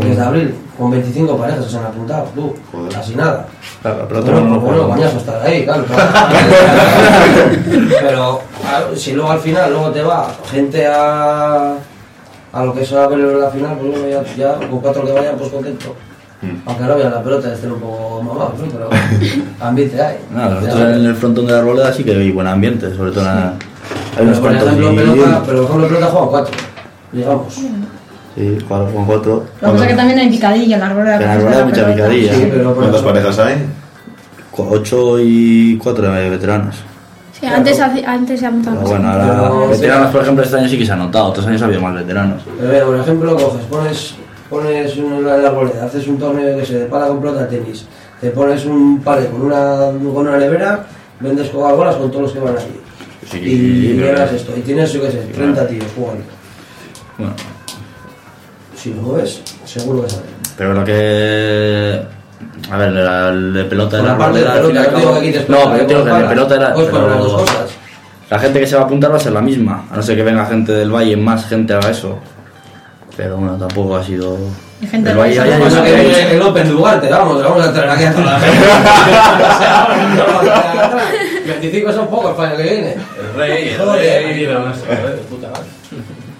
Speaker 9: Desde abril, con 25 parejas se han apuntado, tú, casi nada.
Speaker 13: Claro, la pelota
Speaker 9: Bueno,
Speaker 13: no
Speaker 9: bueno,
Speaker 13: juega.
Speaker 9: coñazo estar ahí, claro. Pero a- si luego al final luego te va gente a, a lo que se va a ver en la final, pues bueno, ya, ya con cuatro que vayan, pues contento. Aunque no vean la pelota, estén un poco mamados, ¿no? Pero ambiente hay.
Speaker 13: Nada, nosotros en el frontón de la arboleda sí que hay buen ambiente, sobre todo en la- hay
Speaker 9: Pero
Speaker 13: unos
Speaker 9: por
Speaker 13: cuantos
Speaker 9: ejemplo,
Speaker 13: y-
Speaker 9: pelota, pero por ejemplo, pelota juegan cuatro, digamos.
Speaker 13: Sí, cuatro con cuatro.
Speaker 15: Lo que pasa es que también hay picadilla en la arboleda.
Speaker 13: En la hay mucha
Speaker 15: pelota.
Speaker 13: picadilla.
Speaker 9: Sí, pero por
Speaker 6: ¿Cuántas parejas hay?
Speaker 13: Cu- Ocho y cuatro de veteranos.
Speaker 14: Sí, antes, antes se
Speaker 13: Pero
Speaker 14: más.
Speaker 13: bueno, ahora
Speaker 9: Pero-
Speaker 13: veteranos, por ejemplo, este año sí que se ha notado. Otros años ha habido más veteranos.
Speaker 9: Pero mira, por ejemplo, coges, pones, pones una, en la arboleda, haces un torneo que se de pala con pelota de tenis, te pones un pale con una, con una nevera, vendes Coca-Colas con todos los que van allí.
Speaker 13: Sí,
Speaker 9: y llenas esto, y tienes, yo qué sé, 30 tíos jugando.
Speaker 13: Bueno,
Speaker 9: Si lo mueves, seguro que sale.
Speaker 13: pero lo que. A ver, la- el de pelota de
Speaker 9: Por
Speaker 13: la
Speaker 9: la parte de
Speaker 13: y
Speaker 9: pelota, no
Speaker 13: cabo-
Speaker 9: que
Speaker 13: No, pero yo digo que el de
Speaker 9: para.
Speaker 13: pelota era. Pero-. La gente que se va a apuntar va a ser la misma, a no ser que venga gente del Valle, más gente haga eso. Pero bueno, tampoco ha sido.
Speaker 15: Y gente
Speaker 13: El
Speaker 15: del
Speaker 13: Valle
Speaker 9: pasa que el Open de Ugarte, vamos, vamos a traer aquí a toda la gente. 25 son pocos para el que viene.
Speaker 4: El rey, el rey, no puta madre.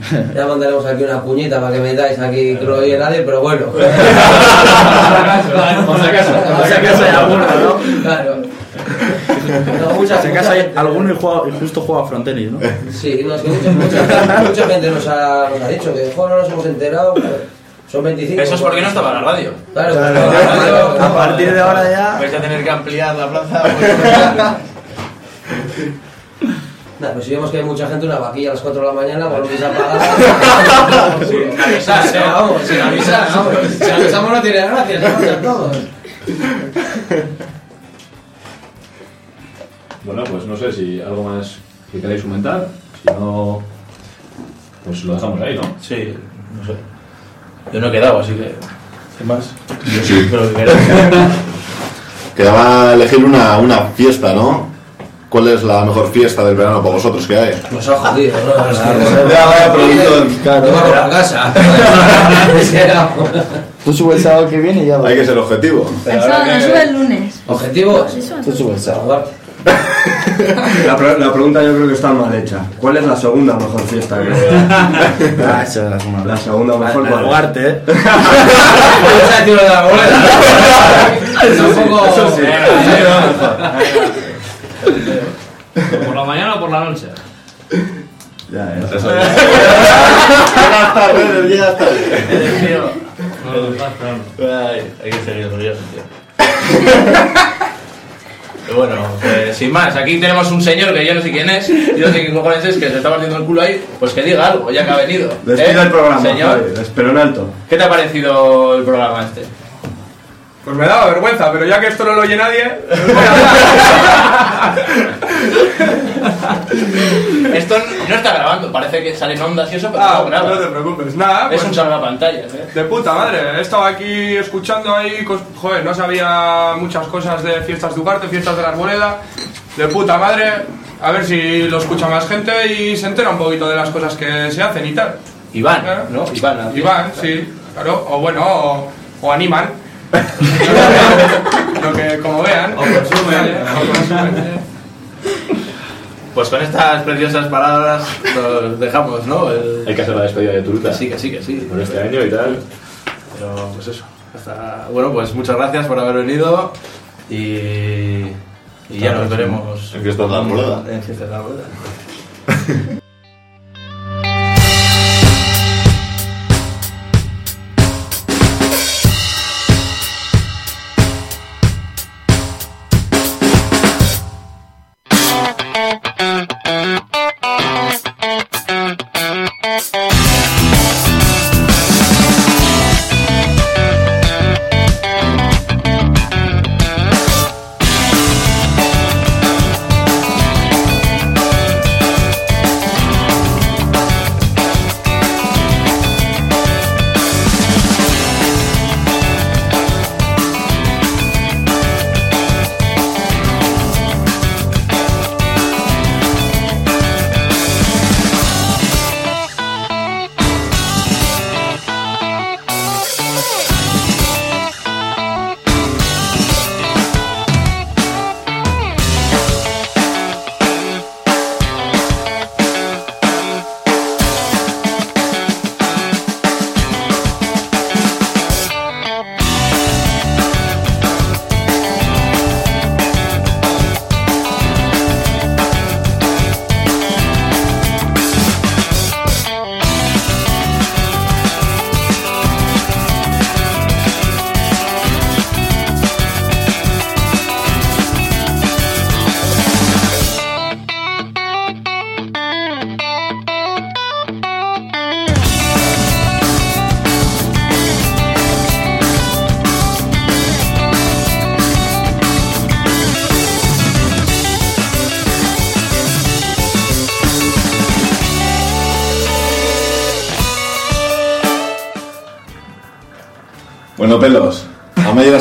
Speaker 9: Ya mandaremos aquí una puñita para que metáis aquí, que no lo oye nadie, pero bueno.
Speaker 4: Por si acaso, por si acaso hay alguno, ¿no?
Speaker 9: Claro. No, mucha,
Speaker 13: En ese caso
Speaker 9: mucha
Speaker 13: hay
Speaker 9: gente-
Speaker 13: alguno y, juega- y justo juega frontenis, ¿no?
Speaker 9: Sí, no, es que mucha, mucha, mucha gente nos ha, nos ha dicho que no nos hemos enterado. Son 25.
Speaker 4: Eso es porque no estaba la radio.
Speaker 9: Claro,
Speaker 13: Claro,
Speaker 9: claro,
Speaker 13: claro.
Speaker 9: claro.
Speaker 13: A partir de ahora ya-
Speaker 4: Vais a tener que ampliar la plaza.
Speaker 9: Nah, pues si vemos que hay mucha gente, una vaquilla a las 4 de la mañana, volvemos a pagar.
Speaker 4: Sin avisar, ¿eh?
Speaker 9: vamos, sin avisar, vamos. Si avisamos no tiene gracia, todos.
Speaker 3: Bueno, pues no sé si algo más que queráis comentar. Si no, pues lo dejamos ahí, ¿no?
Speaker 4: Sí, no sé. Yo no he quedado, así que. ¿Qué más?
Speaker 6: Yo sí.
Speaker 4: Pero que.
Speaker 6: Quedaba elegir una, una fiesta, ¿no? ¿Cuál es la mejor fiesta del verano para vosotros que hay?
Speaker 9: Nos ha jodido, ¿no?
Speaker 6: Ya, vaya preguntón.
Speaker 9: Claro, vamos a casa.
Speaker 16: Tú subes el sábado que viene y ya
Speaker 6: Hay que ser objetivo.
Speaker 15: El sábado no sube el lunes.
Speaker 9: Objetivo.
Speaker 16: Tú subes el sábado.
Speaker 5: La, pre- la pregunta yo creo que está mal hecha. ¿Cuál es la segunda mejor fiesta que
Speaker 13: Ah, es la segunda.
Speaker 5: La segunda mejor
Speaker 13: La- la
Speaker 5: cuál es?
Speaker 13: Ugarte, ¿eh?
Speaker 9: Esa tío de la bolera. Tampoco.
Speaker 5: Eso sí.
Speaker 10: ¿Por la mañana o por la noche?
Speaker 5: Ya.
Speaker 6: Eso ya. Llegas tarde, llegas tarde.
Speaker 10: No, no.
Speaker 4: Ay, hay que seguir orgulloso, tío. Bueno, pues, sin más, aquí tenemos un señor que yo no sé quién es, yo no sé qué cojones es, que se está partiendo el culo ahí, pues que diga algo, ya que ha venido.
Speaker 5: Despide
Speaker 4: ¿Eh?
Speaker 5: el programa,
Speaker 4: Señor,
Speaker 5: espero en alto.
Speaker 4: ¿qué te ha parecido el programa este?
Speaker 17: Pues me daba vergüenza, pero ya que esto no lo oye nadie.
Speaker 4: Esto no está grabando, parece que salen ondas y eso, pero
Speaker 17: Ah,
Speaker 4: no graba.
Speaker 17: no te preocupes, nada.
Speaker 4: Es
Speaker 17: pues-
Speaker 4: un salvapantallas, ¿eh?
Speaker 17: De puta madre, he estado aquí escuchando ahí, joder, no sabía muchas cosas de fiestas de Ugarte, fiestas de la Arboleda, de puta madre, a ver si lo escucha más gente y se entera un poquito de las cosas que se hacen y tal.
Speaker 4: Iván,
Speaker 17: ¿Eh?
Speaker 4: ¿no? Iván, ¿no?
Speaker 17: Iván, sí, claro, o bueno, o, o animan. Lo que, como vean. O consumen. O consumen.
Speaker 4: Pues con estas preciosas palabras nos dejamos, ¿no? El-
Speaker 3: Hay que hacer la despedida de Turuta.
Speaker 4: Que sí, que sí, que sí.
Speaker 3: Por este año y tal.
Speaker 4: Pero pues eso. hasta- Bueno, pues muchas gracias por haber venido y, y ya nos veremos
Speaker 6: En Fiestas de la Arboleda.
Speaker 4: En Fiestas de la Arboleda.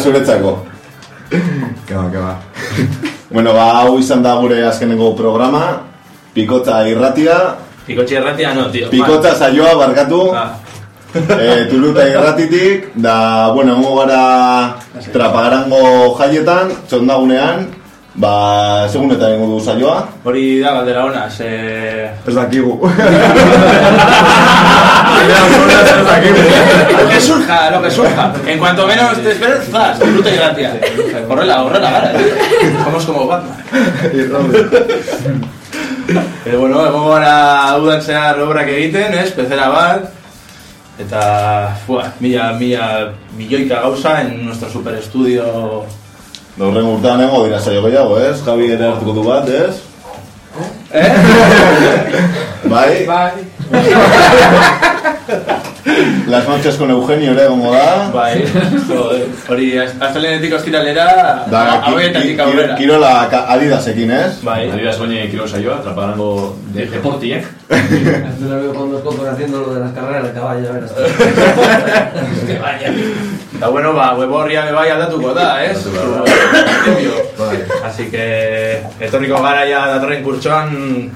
Speaker 6: zuretzako.
Speaker 5: Que va.
Speaker 6: Bueno, ba, hau izan da gure azkenengo programa, Pikotza irratia,
Speaker 4: Pikotxe erratia, no, tío.
Speaker 6: Pikotza saioa barkatu,
Speaker 4: Ah.
Speaker 6: e, Tuluta irratitik, da, bueno, egongo gara trapagarango jaietan, txondagunean, ba, segunetan egongo du saioa.
Speaker 4: Hori da galdera ona, ze...
Speaker 5: Ez dakigu.
Speaker 4: Lo que surja, lo que surja. En cuanto menos te esperes, zas, fruta y gratia. Horrela, horrela gara, tío. Somos como Batman. Pero bueno, egongo gara udan zehar obrak egiten, ez, pezera bat. Eta, fuah, mila, mila, milioika gauza en nuestro super estudio.
Speaker 6: Daurren urtean egongo dira saio gehiago, ez? Javi ere hartuko du bat, ez?
Speaker 4: Eh?
Speaker 6: Bai?
Speaker 17: Bai.
Speaker 6: Las noches con Eugenio ere egongo da.
Speaker 4: Bai. Hori, astelenetik ostiralera,
Speaker 6: Da, ki-
Speaker 4: hauetatik
Speaker 6: ki-
Speaker 4: aurrera.
Speaker 6: Kirola Adidasekin, ez?
Speaker 4: Bai.
Speaker 3: Adidas baina kilo saioa, trapagango de deportiek.
Speaker 9: Yo lo veo con los cocos haciendo lo de las carreras de caballo, a ver.
Speaker 4: Que vaya. Eta bueno, ba, web horria be bai aldatuko da, ez?
Speaker 3: Aldatuko
Speaker 4: Principio. Así que, etorriko gara ja datorren kurtsoan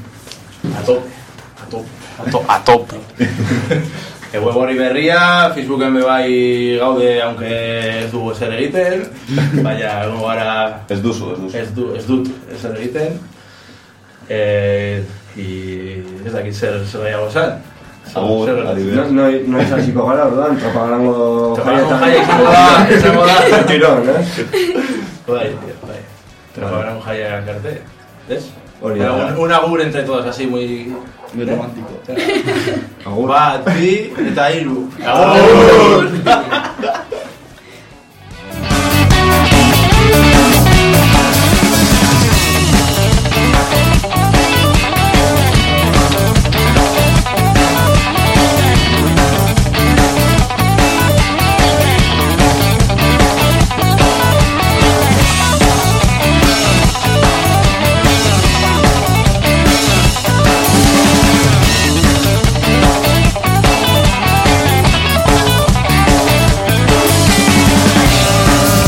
Speaker 4: a top, a top, a top, a top. E web horri berria, Facebooken bai gaude, aunque ez dugu ezer egiten, baina egongo gara...
Speaker 6: Ez duzu, ez duzu.
Speaker 4: Ez, du, ez dut ezer egiten. Eh, y ez dakit zer zer gehiago esan.
Speaker 6: Agur, adibidez.
Speaker 5: No, no, no es así como orduan, Propagando
Speaker 4: jaia izango da, izango da.
Speaker 5: Tirón, eh?
Speaker 4: Bai, bai. Propagando jaia arte. ¿Ves? Pero un, un agur entre todos, así muy, muy romántico.
Speaker 5: Agur.
Speaker 4: Bat, bi, eta hiru. Agur!